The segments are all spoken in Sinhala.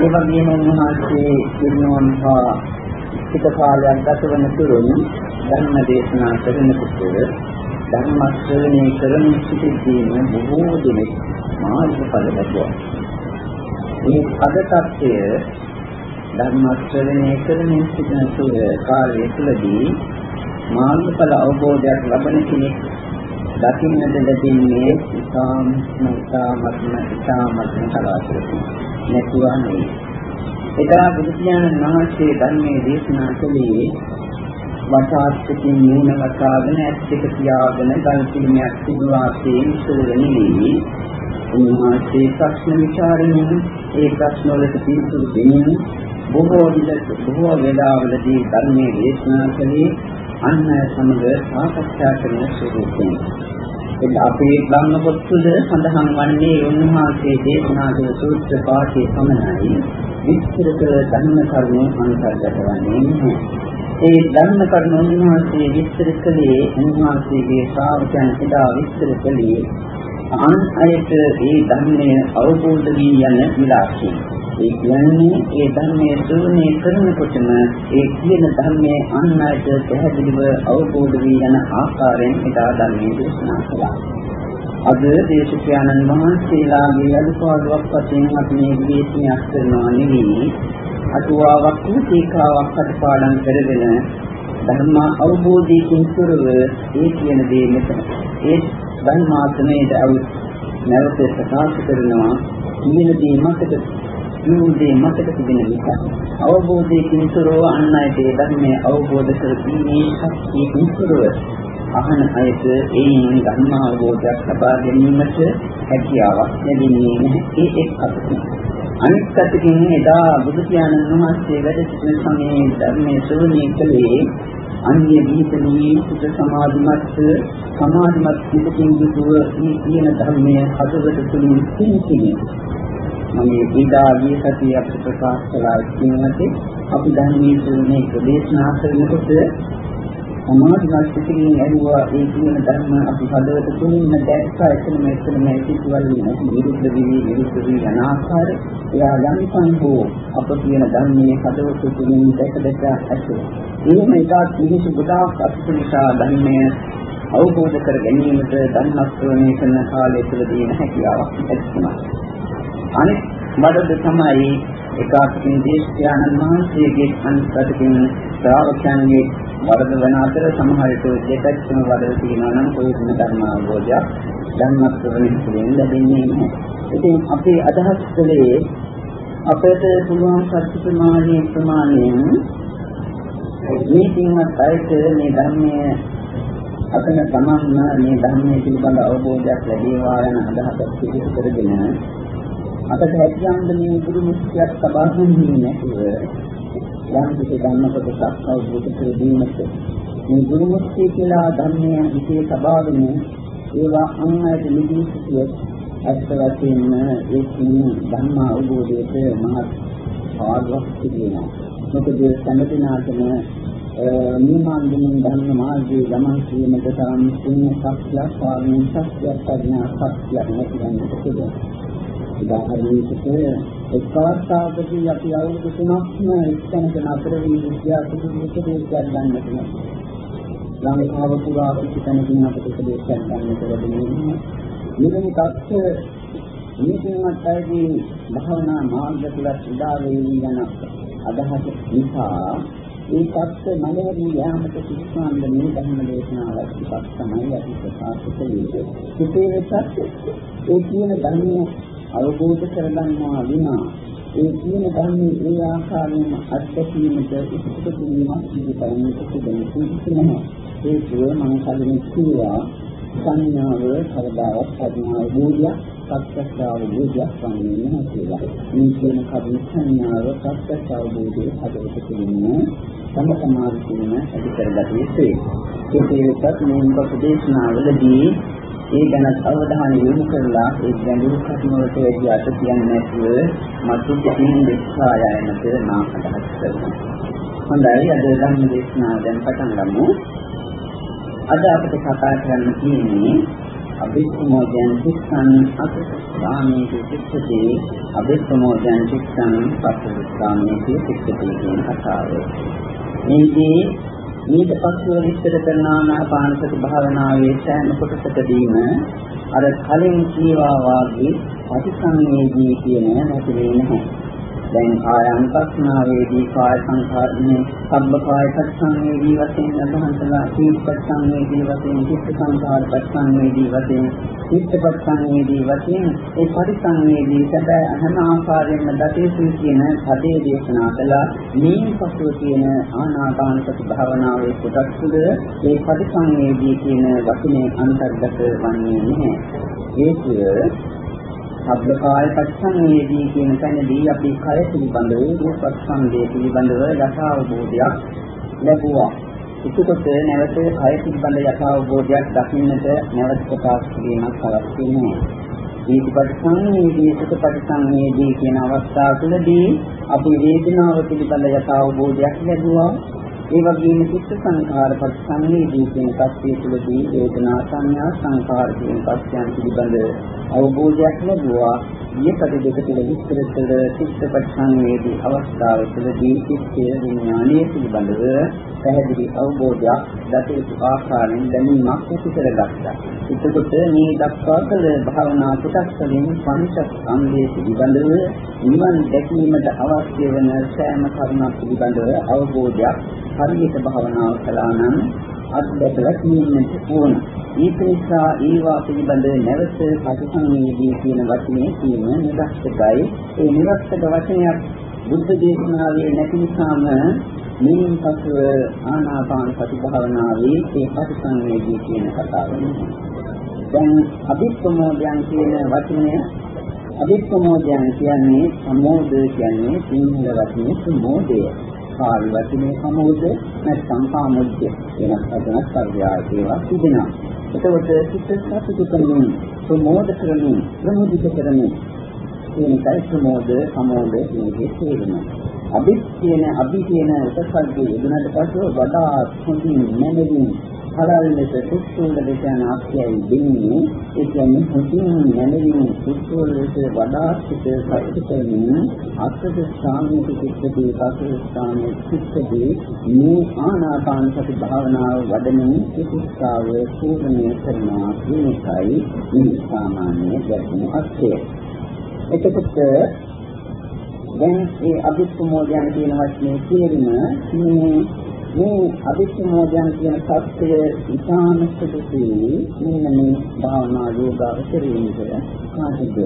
ඒ වගේම උන්වහන්සේ පිරිනොම්පා ටික කාලයක් ගත වන තුරුම ධර්ම දේශනා කරනකොට ධර්ම ශ්‍රවණය කරන සිටින් බොහෝ දෙනෙක් මාර්ගඵල ලැබුවා. මේ පද tattය ධර්ම ශ්‍රවණය කරමින් සිටින තුර කාලය තුළදී මාර්ගඵල අවබෝධයක් ලබන කෙනෙක් දකින්නට ලැබෙන්නේ ඉතාම ඉතාමත්ම ඉතාමත්ම කලාතුරකින් නැතුවා නෙවෙයි. එදා බුදු පියාණන් වහන්සේ ධර්මයේ දේශනා කළේ වසාත්කින් නුන වසාගෙන ඇස් දෙක තියාගෙන ගල් පිළිමයක් සිදුවාසේ ඉස්සරගෙන උන්වහන්සේ ප්‍රශ්න විචාරණය ඒ ප්‍රශ්න වලට පිළිතුරු දෙමින් බොහෝ විට බොහෝ වේලාවලදී ධර්මයේ දේශනා කළේ අන්න සමග සාකච්ඡා කරන ස්වරූපයෙන්. ඒක අපේ ධර්ම පොත්වල සඳහන් වන්නේ උන්වහන්සේ දේශනා කළ සූත්‍ර පාඨයේ පමණයි විස්තර කළ ධර්ම කරුණු අන්තර්ගත වන්නේ නැහැ. ඒ ධර්ම කරුණු උන්වහන්සේ විස්තර කළේ උන්වහන්සේගේ ශ්‍රාවකයන් එදා විස්තර කළේ අන් අයට ඒ ධර්මය අවබෝධ වී යන විලාසය. ඒ කියන්නේ ඒ ධර්මයේ ශ්‍රවණය කරනකොටම ඒ කියන ධර්මයේ අන් අයට පැහැදිලිව අවබෝධ වී යන ආකාරයෙන් එදා ධර්මයේ දේශනා කළා. අද දේශකයන්න් වහන්සේලාගේ අනුපාඩුවක් වශයෙන් අපි මේ විදේශියක් කරනවා නෙවෙයි. අටුවාවක් තීකාවක් අටපාඩම් කරගෙන ධර්ම අවබෝධයෙන් තොරව ඒ කියන දේ මෙතන. ඒ ධර්මාසනයේ අවුත් නැවත ප්‍රකාශ කරනවා. කියන දේ මතක නියුදේ මතක තිබෙන නිසා අවබෝධයෙන් තොරව අන් අයට ඒ ධර්මයේ අවබෝධ කරගීමේ ශක්තියකින් තොරව අහන අයට ඒයින් ධර්ම අවබෝධයක් ලබා ගැනීමට හැකියාවක් ලැබෙන්නේ නැහැ. ඒ එක් අතකින්. අනිත් අතකින් එදා බුදු පියාණන් වහන්සේ වැඩ සිටින සමයේ ධර්මයේ ශ්‍රවණය කළේ අන්‍ය විහිදෙනී සුත සමාධිමත් සමාධිමත් පිටකින් යුතුව මේ කියන ධර්මයේ හදවත තුළින් සිහිනේ මම ඊදාගිය සතිය අපිට ප්‍රකාශ කළා කියනවාට අපි ධර්මයේ තුනේ ප්‍රදේශනා කරනකොට සමාධිමත් පිටින් ඇරුවා ඒ කියන ධර්ම අපි හදවත තුලින්ම දැක්කා එතනම එතනම සිතුවල් නැති විරුද්ධ විවි විරුද්ධ වී යන ආකාරය එයා යම්කම් හෝ අප කියන ධර්මයේ හදවත තුලින් දැක දැක ඇසුර. එහෙම එකක් මිනිසු ගොඩාක් අසුතු නිසා ධර්මයේ අවබෝධ කර ගැනීමට ධර්ම ශ්‍රවණය කරන කාලය තුළදී හැකියාවක් ඇතිවෙනවා. අනිත් වඩද තමයි එකාකින් දේශයන්න් වහන්සේගේ අන්තයෙන් ශ්‍රාවකයන්ගේ වරද වන අතර සමහර විට දෙපැත්තම වරද තියෙනවා නම් කොයි ධර්ම අවබෝධයක් ධර්මස්වරණය තුළින් ලැබෙන්නේ නැහැ. ඉතින් අපේ අදහස් කළේ අපට පුළුවන් සත්‍ය ප්‍රමාණයේ ප්‍රමාණයෙන් මේ තින්වත් අයට මේ ධර්මයේ අතන තමන්ම මේ ධර්මයේ පිළිබඳ අවබෝධයක් ලැබේවා යන අදහසක් පිළිතුරු කරගෙන අපට හැකියාවෙන් මේ ගුරු මුක්තියක් ලබා ගන්නේ නැතුව යම් කිසි ධර්ම කොටසක් අවබෝධ කර දීමට මේ ගුරු මුක්තිය කියලා ධර්මයන් හිතේ සබාගෙන ඒවා අන්‍යයට නිදී සිටියොත් ඇත්ත වශයෙන්ම ඒ කියන ධර්ම අවබෝධයට මහත් පාඩුවක් තිබෙනවා. මොකද සම්පූර්ණාතම නිමාන්දමින් ධර්ම මාර්ගයේ ගමන් කිරීමට තරම් පුණ්‍ය ශක්තියක් පාරමී ශක්තියක් ප්‍රඥා ශක්තියක් නැති වෙනකොට පුළුවන්. උදාහරණයකට එක් අවස්ථාවකදී අපි අවුරුදු තුනක්ම එක්තැනක නතර වී විද්‍යා සුදුසුකම් ගන්නට වෙනවා. ලංකාව පුරා පිටතනකින් අපිට උපදේශයක් ගන්නට ලැබෙනවා. මෙවැනි තත්ත්ව මේකෙන්වත් ඇයි භාවනා මාර්ග තුලත් උදා වෙවි යන අදහස නිසා ඒ තත්ත්ව මනෝවී යාමට සිස්සාන්ද මේ ධර්ම දේශනාවක් එකක් තමයි අපි ප්‍රකාශ කළේ. සිතේ වෙතත් ඒ කියන ධර්මයේ අවබෝධ කරගන්නවා විනා ඒ කියන ධර්මයේ ඒ ආකාරයෙන්ම අත්දැකීමට ඉස්පිට කිරීමක් සිදු කරන්නට සිදුවෙන්නේ නැහැ. ඒක මම කලින් කිව්වා සංඥාව කවදාවත් ප්‍රඥාව බෝධිය සත්‍යස්ථාව බෝධියක් වන්නේ නැහැ කියලා. මේ කියන කවිය සංඥාව සත්‍යස්ථාව බෝධිය හදවත තුළින් තම සමාධි තුළින් ඇති කරගත යුතුයි. ඒකේවත් මේ උපදේශනාවලදී ඒ ගැන අවධානය යොමු කරලා ඒ ගැඹුරු කටයුතු වලට වැඩි අත කියන්නේ නැතුව මතු පිටින් දෙස්සා යන්නට නා අදහස් කරනවා. හොඳයි අද ධර්ම දේශනාව දැන් පටන් ගමු. අද අපිට කතා කරන්න තියෙන්නේ අභිසමෝදයන් සිස්සන් අත රාමයේ සිස්සතේ අභිප්‍රමෝදයන් චිත්තං පස්සුස්ථානයේ සික්කති කියන කතාව. මේකේ ඊට පස්ව විස්තර කරන ආනාපානසති භාවනාවේ සෑම කොටසකදීම අර කලින් කීවා වාගේ අතිසංවේදී කියන නැති වෙන්නේ නැහැ. දැන් ආයන්තස්නාවේදී කාය සංඛාරනේ සබ්බ කාය පස්සංවේදී වශයෙන් අදහන්තලා සීප පස්සංවේදී වශයෙන් චිත්ත සංඛාර පස්සංවේදී වශයෙන් චිත්ත පස්සංවේදී වශයෙන් ඒ පරිසංවේදී සැබෑ හැම ආකාරයෙන්ම දතේසු කියන පදේ දේශනා කළා. මේ පසුව කියන ආනාපාන සති භාවනාවේ කොටස් තුළ ඒ පරිසංවේදී කියන වචනේ අන්තර්ගත වන්නේ නැහැ. ඒක සබ්බකාය පස්සංවේදී කියන තැනදී අපි කය පිළිබඳව රූපස්කන්ධය පිළිබඳව යථාවබෝධයක් ලැබුවා. එතකොට නැවත කය පිළිබඳ යථාවබෝධයක් දකින්නට නැවත ප්‍රකාශ කිරීමක් අවශ්‍ය නැහැ. දීපපටිසංවේදී සුඛපටිසංවේදී කියන අවස්ථාව තුළදී අපි වේදනාව පිළිබඳ යථාවබෝධයක් ලැබුවා. ඒ වගේම චිත්ත සංඛාර පරිසංවේදී කියන තත්ත්වය තුළදී වේදනා සංඥා සංඛාර කියන පස්යන් පිළිබඳ අවබෝධයක් ලැබුවා. ඊපද දෙක තුළ විස්තර කළ චිත්තපත් සංවේදී අවස්ථාව තුළදී චිත්තය විඥානයේ පිළිබඳව පැහැදිලි අවබෝධයක් දතේතු ආකාරයෙන් දැනීමක් ඇති කරගත්තා. එතකොට මේ දක්වා කළ භාවනා කොටස් වලින් පංචස්කන්ධයේ පිළිබඳව නිවන් දැකීමට අවශ්‍ය වන සෑම කරුණක් පිළිබඳව අවබෝධයක් හරියට භාවනාව කළා නම් අත්දැකලා තියෙන්නට ඕන. ඒක නිසා ඒවා පිළිබඳව නැවත පටිසංවේදී කියන වචනේ කියන නිරස්තකයි. ඒ නිරස්තක වචනයක් බුද්ධ දේශනාවේ නැති නිසාම මේන් පසුව ආනාපාන සති භාවනාවේ ඒ පටිසංවේදී කියන කතාව දැන් අභිප්‍රමෝදයන් කියන වචනය අභිප්‍රමෝදයන් කියන්නේ සමෝධ කියන්නේ සිංහල වචනේ සමෝධය. පාලි වචනේ සමෝධ නැත්නම් කාමොද්ද වෙනස් වචනක් පරියාය ඒවා තිබෙනවා. එතකොට සිත සතුටු කරමින් ප්‍රමෝද කරමින් ප්‍රමුදිත කරමින් ඒකයි ප්‍රමෝද සමෝධ කියන්නේ තේරෙනවා. අභි කියන අභි කියන උපසර්ගයේ යෙදුනට පස්සේ වඩා හොඳින් නැමෙමින් හලල් ලෙස සුසුල දෙයන ආශ්‍රයයි දෙන්නේ. ඒ කියන්නේ හොඳින් නැමෙමින් සුසුල ලෙස වඩා සිට සතුටින් අත්ද ස්ථානික චිත්තදී පසු ස්ථානයේ චිත්තදී මේ ආනාපාන සති භාවනාව වඩමින් චිත්තාව පූර්ණය කරනවා කියනකයි මේ සාමාන්‍ය ගැටුම අත්‍යය එතකොට දැන් මේ අභිසමෝධයන් කියන වචනේ තේරුම මේ මේ අභිසමෝධයන් කියන සත්‍යය ඉතාම සුදුසුයි මෙන්න මේ භාවනා යෝගාවචරයේ කාටද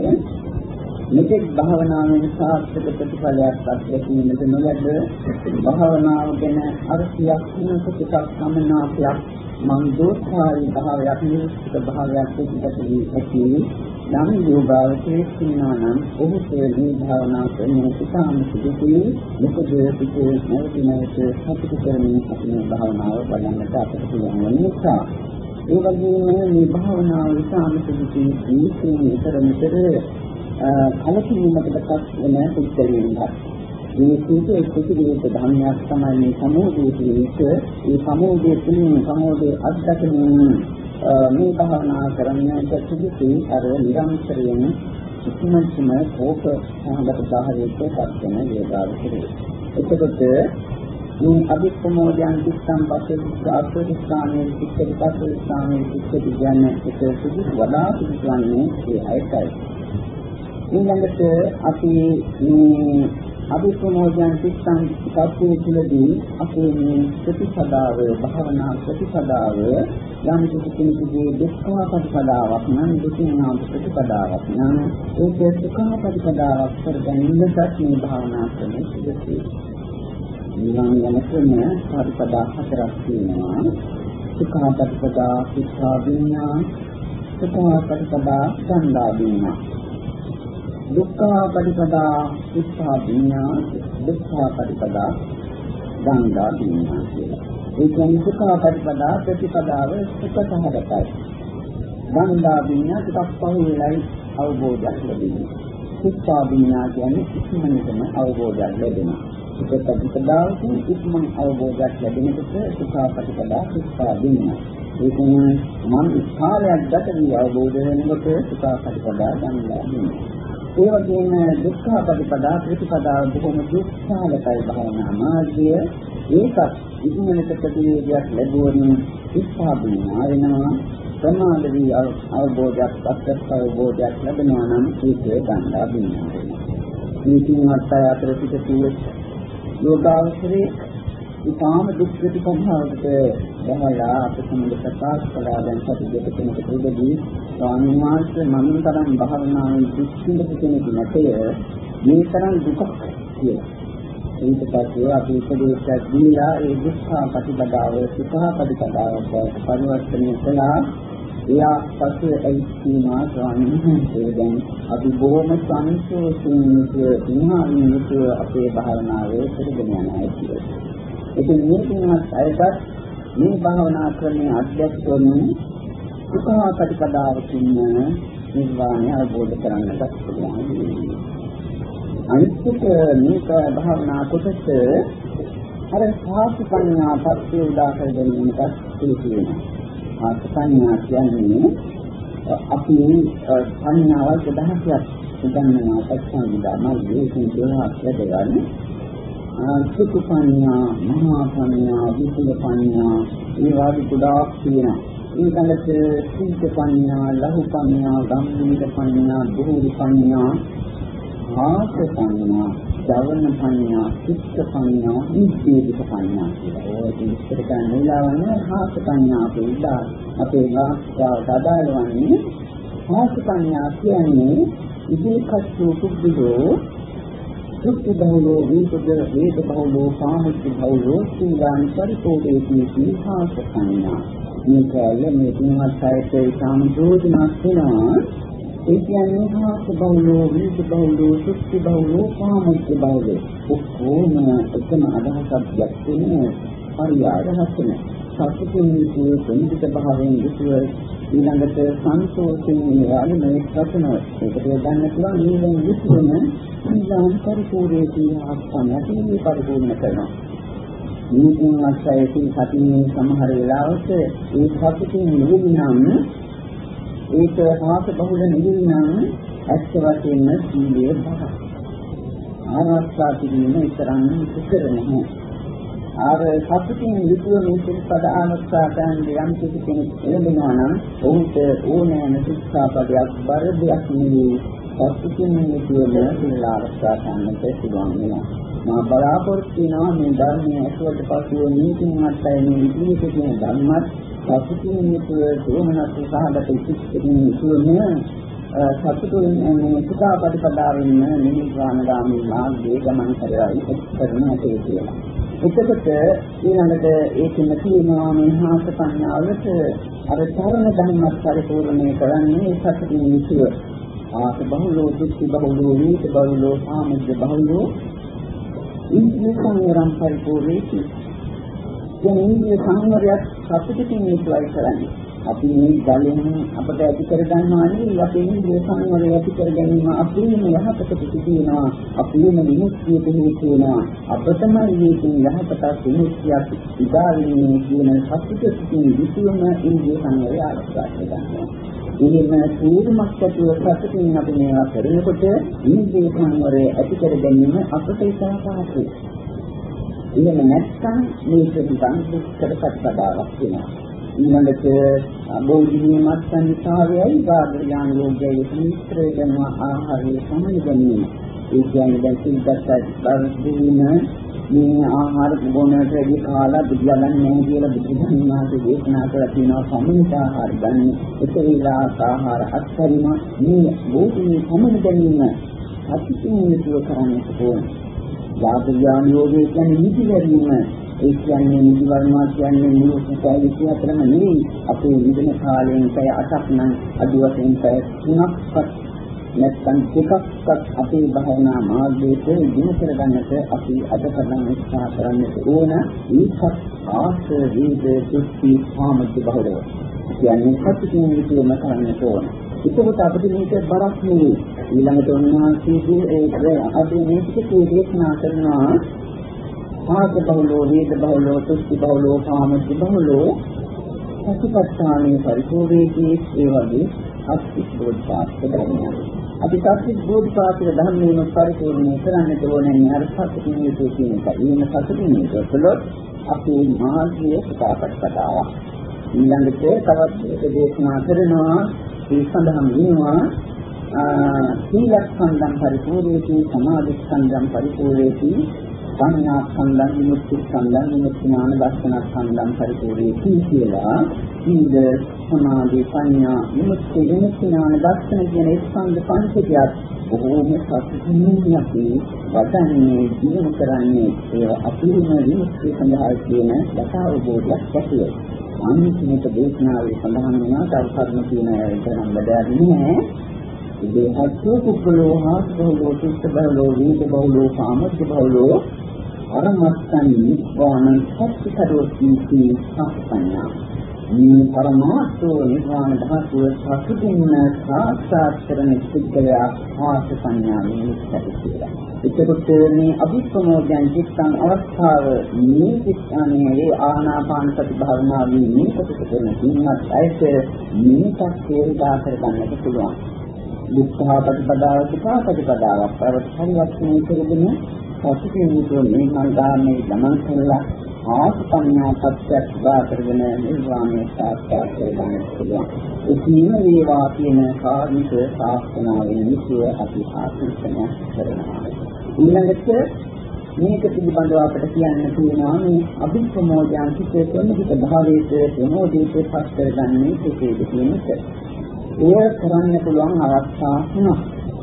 මෙතෙක් භාවනාවෙන් සාර්ථක ප්‍රතිඵලයක් අත්දැකීමට නොලැබ භාවනාව ගැන අරසියක් වෙනසකක් සමනාපයක් මං දෝෂාරී භාවයක් නිරුක්ත භාවයක් පිටට වී ඇති. නම් යෝගාවචරයේ සින්නා නම් ඔහුට මේ භාවනා කරන ඉතාම සුදුසුයි මොකද පිටේ නැවත නැවත සතුට කරමින් අපේ භාවනාව බලන්නට අපිට පුළුවන් වෙන නිසා. ඒ වගේම මේ භාවනාව ඉතාම සුදුසුයි ජීවිතයේ විතර මෙතර කලකිරීමකටපත් වෙන පුද්ගලයන්ට මේ සීතේ කුසිදේට ධර්මයක් තමයි මේ සමෝධයේ කියන්නේ ඒ සමෝධයේ තුලින් සමෝධයේ අත්දැකීම මේ භාවනා කරන්නට සුදුසුයි අර නිරන්තරයෙන් කිසිමකින්ම කෝප සහගත සාහරයක පත්වන වේදාවකරේ. එතකොට මේ අභිප්‍රමෝදයන් කිස්සම් පස්සේ ආත්මස්ථානයේ පිටේ පස්සේ ස්ථානයේ පිටේ කියන්නේ ඒක සුදුසු වඩා සුදුසුන්නේ ඒ අයටයි. ඊළඟට අපි මේ අභිප්‍රමෝදයන් කිස්සම් පස්සේ තුලදී අපේ මේ ප්‍රතිපදාව භාවනා ප්‍රතිපදාව යම් කිසි කෙනෙකුගේ දුක්ඛ ප්‍රතිපදාවක් නම් දුකින් නාම ප්‍රතිපදාවක් නම් ඒක සුඛ ප්‍රතිපදාවක් කරගැනීමට මේ භාවනා ක්‍රමය සුදුසුයි. නිවන් යන ක්‍රමය ප්‍රතිපදා හතරක් තියෙනවා. සුඛ ප්‍රතිපදා, සිතා විඤ්ඤා, සුඛ ප්‍රතිපදා, සංදා විඤ්ඤා. දුක්ඛ ප්‍රතිපදා, සිතා විඤ්ඤා, දුක්ඛ ප්‍රතිපදා, සංදා විඤ්ඤා කියලා. ඒ කියන්නේ සුඛාපටිපදා ප්‍රතිපදාව සුඛ සහගතයි. වන්දා විඤ්ඤා ටිකක් පහුවෙලයි අවබෝධයක් ලැබෙන්නේ. සුඛා විඤ්ඤා කියන්නේ ඉක්මනටම අවබෝධයක් ලැබෙනවා. සුඛ ප්‍රතිපදාවකින් ඉක්මන අවබෝධයක් ලැබෙනකොට සුඛාපටිපදා සුඛා විඤ්ඤා. ඒ කියන්නේ මන් කාලයක් ගත වී අවබෝධ වෙනකොට සුඛාපටිපදා ගන්නවා. ඒ වගේම දුක්ඛ ප්‍රතිපදා ප්‍රතිපදා බොහොම දුක්ඛාලකයි භාවනා මාර්ගය. ඒකත් ඉක්මනට ප්‍රතිවේදයක් ලැබුවොත් ඉස්හාබුන ආරෙනවා ප්‍රමාද වී අවබෝධයක් අත්‍යත් අවබෝධයක් ලැබෙනවා නම් ඒකේ ගන්නවා බින්නවා මේ තුන්වත් අතර පිට තියෙන යෝගාවසරේ ඉතාම දුක් ප්‍රතිපදාවකට බහලා අප සමග ප්‍රකාශ කළා දැන් සති දෙක තුනක පෙරදී ස්වාමීන් වහන්සේ මම තරම් භාවනාවෙන් දුක් විඳපු කෙනෙක් නැතේ මේ තරම් දුකක් කියලා. ඊට පස්සේ අපි උපදේශයක් දීලා ඒ දුක්ඛ ප්‍රතිපදාව සුඛ ප්‍රතිපදාවට පරිවර්තනය කළා. එයා පස්සේ ඒ සීමා ස්වාමීන් වහන්සේ දැන් අපි බොහොම සංසෝෂයෙන් යුතුව ඉන්හාමින් යුතුව අපේ භාවනාවේ කරගෙන යනවා කියලා. ඉතින් මේකවත් අයටත් මේ භාවනා ක්‍රමයේ අධ්‍යක්ෂණය සුඛා ප්‍රතිපදාවකින් නිර්වාණය අවබෝධ කරගන්නට පුළුවන්. අනිත් මේක භාවනා කොටස අර සාස්පඤ්ඤා පස්සේ උදාකර ගැනීමකට පිළිතුරනවා. ආස්පඤ්ඤා කියන්නේ අපි සංඥාවල් 1000ක් උගන්වනවා පස්සම්විදා මාර්ගයේ සිදුවහක් වැඩගන්නේ සුඛ පඤ්ඤා, මහා පඤ්ඤා, විසුල පඤ්ඤා, ඒ වගේ ගොඩාක් තියෙනවා. ඊළඟට සීත පඤ්ඤා, ලහු පඤ්ඤා, ගම්මීක පඤ්ඤා, දුහුරි පඤ්ඤා, ආස පඤ්ඤා, ජවන පඤ්ඤා, චිත්ත පඤ්ඤා, නිස්සීදික පඤ්ඤා කියලා. ඔය විස්තර කරන වෙලාවන්නේ ආස පඤ්ඤා කියලා අපේ වාස්තාව සදාලවන්නේ ආස පඤ්ඤා කියන්නේ ඉදිකස්සු කුබ්බිදෝ සුත්ති බහුලෝ වේද වේද බහුලෝ සාහිත්‍ය බහුලෝ සීලාන් පරිපෝදේති සීහාස සංඥා. මේකයි මේ තුනත් සාහිත්‍යයේ සාමෝධනක් වෙනවා ඒ කියන්නේ හාස බහුලෝ වේද බහුලෝ සුත්ති බහුලෝ සාහිත්‍ය බහුලෝ ඔක්කොම එකම අදහසක් දැක්වෙන පරියාය හසන සතුටින් යුතුව සම්පිත භාවයෙන් යුතුව ඊළඟට සන්තෝෂයෙන් වාගේ මේ ප්‍රශ්න ඒකට ගන්න පුළුවන් ඊළඟ විශ්වම ඊළඟ පරිපූර්ණයේ තියෙන ආස්තනයකින් පරිපූර්ණ කරනවා. මේකෙන් අස්සයකින් සතියේ සමහර වෙලාවට ඒ සතුටින් නිවිනම් ඒක හාස බහුල නිවිනම් ඇත්ත වශයෙන්ම සීලයේ පහ. ආරක්ෂා කිරීම ඉතරම් ඉතර නැහැ. ආර සතුටින් යුතුව මේ සිල්පද ආරක්ෂා කරන්න යම් කිසි කෙනෙක් එළඹෙනවා නම් ඔහුට ඕනෑම ශික්ෂාපදයක් බර දෙයක් නෙවෙයි සතුටින් යුතුවම සිල් ආරක්ෂා කරන්නට පුළුවන් වෙනවා. මා බලාපොරොත්තු වෙනවා මේ ධර්මයේ ඇසුරට පසුව නීතින් අත්ය මේ විදිහට කියන ධර්මත් සතුටින් යුතුව සෝමනස් සහගත ඉතිරින් යුතුවම සතුටින් මේ සුඛාපටිපදාවෙන් නිර්වාණ ගාමී මාර්ගයේ ගමන් කරලා කරන හැටි කියලා. එතකොට ඊළඟට ඒකෙම තියෙනවා මේ හාස සංඥාවලට අර තරණ ධර්මයක් පරිපූර්ණය කරන්නේ සත්‍යින් විසුව. ආස බහුලෝ දුක්ඛ බහුලෝ නීත බහුලෝ සාමජ්ජ බහුලෝ ඉන්ද්‍රිය සංවරම් පරිපූර්ණයි. දැන් ඉන්ද්‍රිය සංවරයක් සත්‍යින් විසුවයි කරන්නේ. අපි මේ ගලෙන් අපට ඇති කර ගන්නවා නෙවෙයි අපේ ඉන්ද්‍රිය සංවරය ඇති කර ගැනීම අපේම යහපතට සිදුවෙනවා අපේම විමුක්තියට හේතු වෙනවා. අපතම මේකෙන් යහපතක් විමුක්තියක් ඉදාවෙන්නේ කියන සත්‍යයෙන් විසුවම ඉන්ද්‍රිය සංවරය ආරක්ෂා කරගන්නවා එහෙම සූර්මක් ඇතුව සත්‍යයෙන් අපි මේවා කරනකොට ඉන්ද්‍රිය සංවරය ඇති කර ගැනීම අපට ඉතාපාසුයි එහෙම නැත්නම් මේ ප්‍රතිපං දුක්කටපත් බවක් වෙනවා. ඊළඟට බෝධිමය මත්සන්විතාවයයි බාධ්‍යාන යෝගයේ මිත්‍ර වෙන ආහාරයේ සමන ගැනීම. ඒ කියන්නේ දැන් සිල්ගතත් බාධින මේ ආහාර බොනට වැඩි කාලා බුදුලන් නැහැ කියලා බුදුන් වහන්සේ දේශනා කරලා තියෙනවා සමනිත ආහාර ගන්න. ඒක විලාස ආහාර අත්හැරීම මේ බෝධිමය සමන ගැනීම අතිශයින් යුතුව කරන්න ඕනේ. බාධ්‍යාන යෝගයේ කියන්නේ නිදි ගැනීම ඒ කියන්නේ නිදි වර්ණා කියන්නේ මුළු සැය විශ්වතරම නෙවෙයි අපේ විදින කාලයෙන් පැය 8ක් නම් අඩු වශයෙන් පැය 3ක්වත් නැත්නම් දෙකක්වත් අපේ භාවනා මාර්ගයේ දින කරගන්නට අපි අද කරන උත්සාහ කරන්නට ඕන ඒකත් ආස වේද සුත්ති සාමද්ද බහුලව කියන්නේ සත්‍යයෙන් විදියම කරන්නට ඕන. එතකොට අපිට මේක බරක් නෙවෙයි. ඊළඟට උන්වහන්සේ ඒ අපි මේක දේශනා කරනවා ආස බහුලෝ වේද බහුලෝ තුස්ති බහුලෝ කාමච්ච බහුලෝ සතිපට්ඨානයේ පරිපූර්ණයේ ඒ වගේ අත්‍යවශ්‍ය ධර්මයක්. අපි සත්‍ය බෝධිපාක්ෂික ධර්මයෙන් පරිපූර්ණ කරන්නට ඕනේ අර සත්‍යකින් යුතු කියන එක. ඊම සත්‍යකින් යුතුලොත් අපේ මාර්ගය සුඛාපට කතාවක්. ඊළඟට තවත් එක දේශනා කරනවා ඒ සඳහන් වෙනවා සීලස්කන්ධම් පරිපූර්ණේති සමාධිස්කන්ධම් පරිපූර්ණේති සංඥා ස්කන්ධම් විමුක්ති ස්කන්ධම් විමුක්ති ඥාන දර්ශන ස්කන්ධම් පරිපූර්ණේති කියලා සීල සමාධි සංඥා විමුක්ති විමුක්ති ඥාන දර්ශන කියන ස්කන්ධ පංචකයක් බොහෝම සතුටින් අපි වදන්නේ දිනු කරන්නේ ඒ අපිරිම විමුක්තිය සඳහා කියන යථාබෝධයක් ඇතිවේ. අන්තිමට දේශනාවේ සඳහන් වෙනවා තව කර්ම කියන එක නම් බදාගෙන නෑ. ඉතින් අත්ෝ කුක්කලෝ හාස්කලෝ සිත් බහලෝ වීද බහලෝ කාමත් බහලෝ අරමත්තන් නිවාන සත්‍ය කරෝති සංඥා මේ පරමාර්ථෝ නිර්වාණ ධාතුව සතුටින් සාක්ෂාත් කරන සිද්ධයා ආස සංඥාවෙන් ඉස්සතිලා. එතකොට මේ අභිප්‍රමෝදයන් චිත්තං අවස්ථාව මේ චිත්තන්නේ ඒ ආනාපාන සති භාවනාවේ මේ කොටස කරන කින්නත් ඇයිද මේකත් හේදා කරගන්නට පුළුවන්. දුක්ඛ ප්‍රතිපදාව සුඛ ප්‍රතිපදාවක් පරිවර්තනය කරගෙන සතුටින් යුතුව මේ මන්දාමේ ගමන් කළා ආසපඤ්ඤා සත්‍යයක් උදා කරගෙන නිර්වාණය සාක්ෂාත් කරගන්න පුළුවන්. ඒකීම වේවා කියන කාර්මික ශාස්ත්‍රනාවෙන් විශ්ව අපි ආශිර්වාද කරනවා. ඊළඟට මේක පිළිබඳව අපිට කියන්න තියෙනවා මේ අභිප්‍රමෝදයන් සිිතේ ප්‍රමුඛ භාවයේ ප්‍රමෝදීට පස් කරගන්නේ කෙසේද කියන එක. එය කරන්න පුළුවන් අවස්ථා තුනක්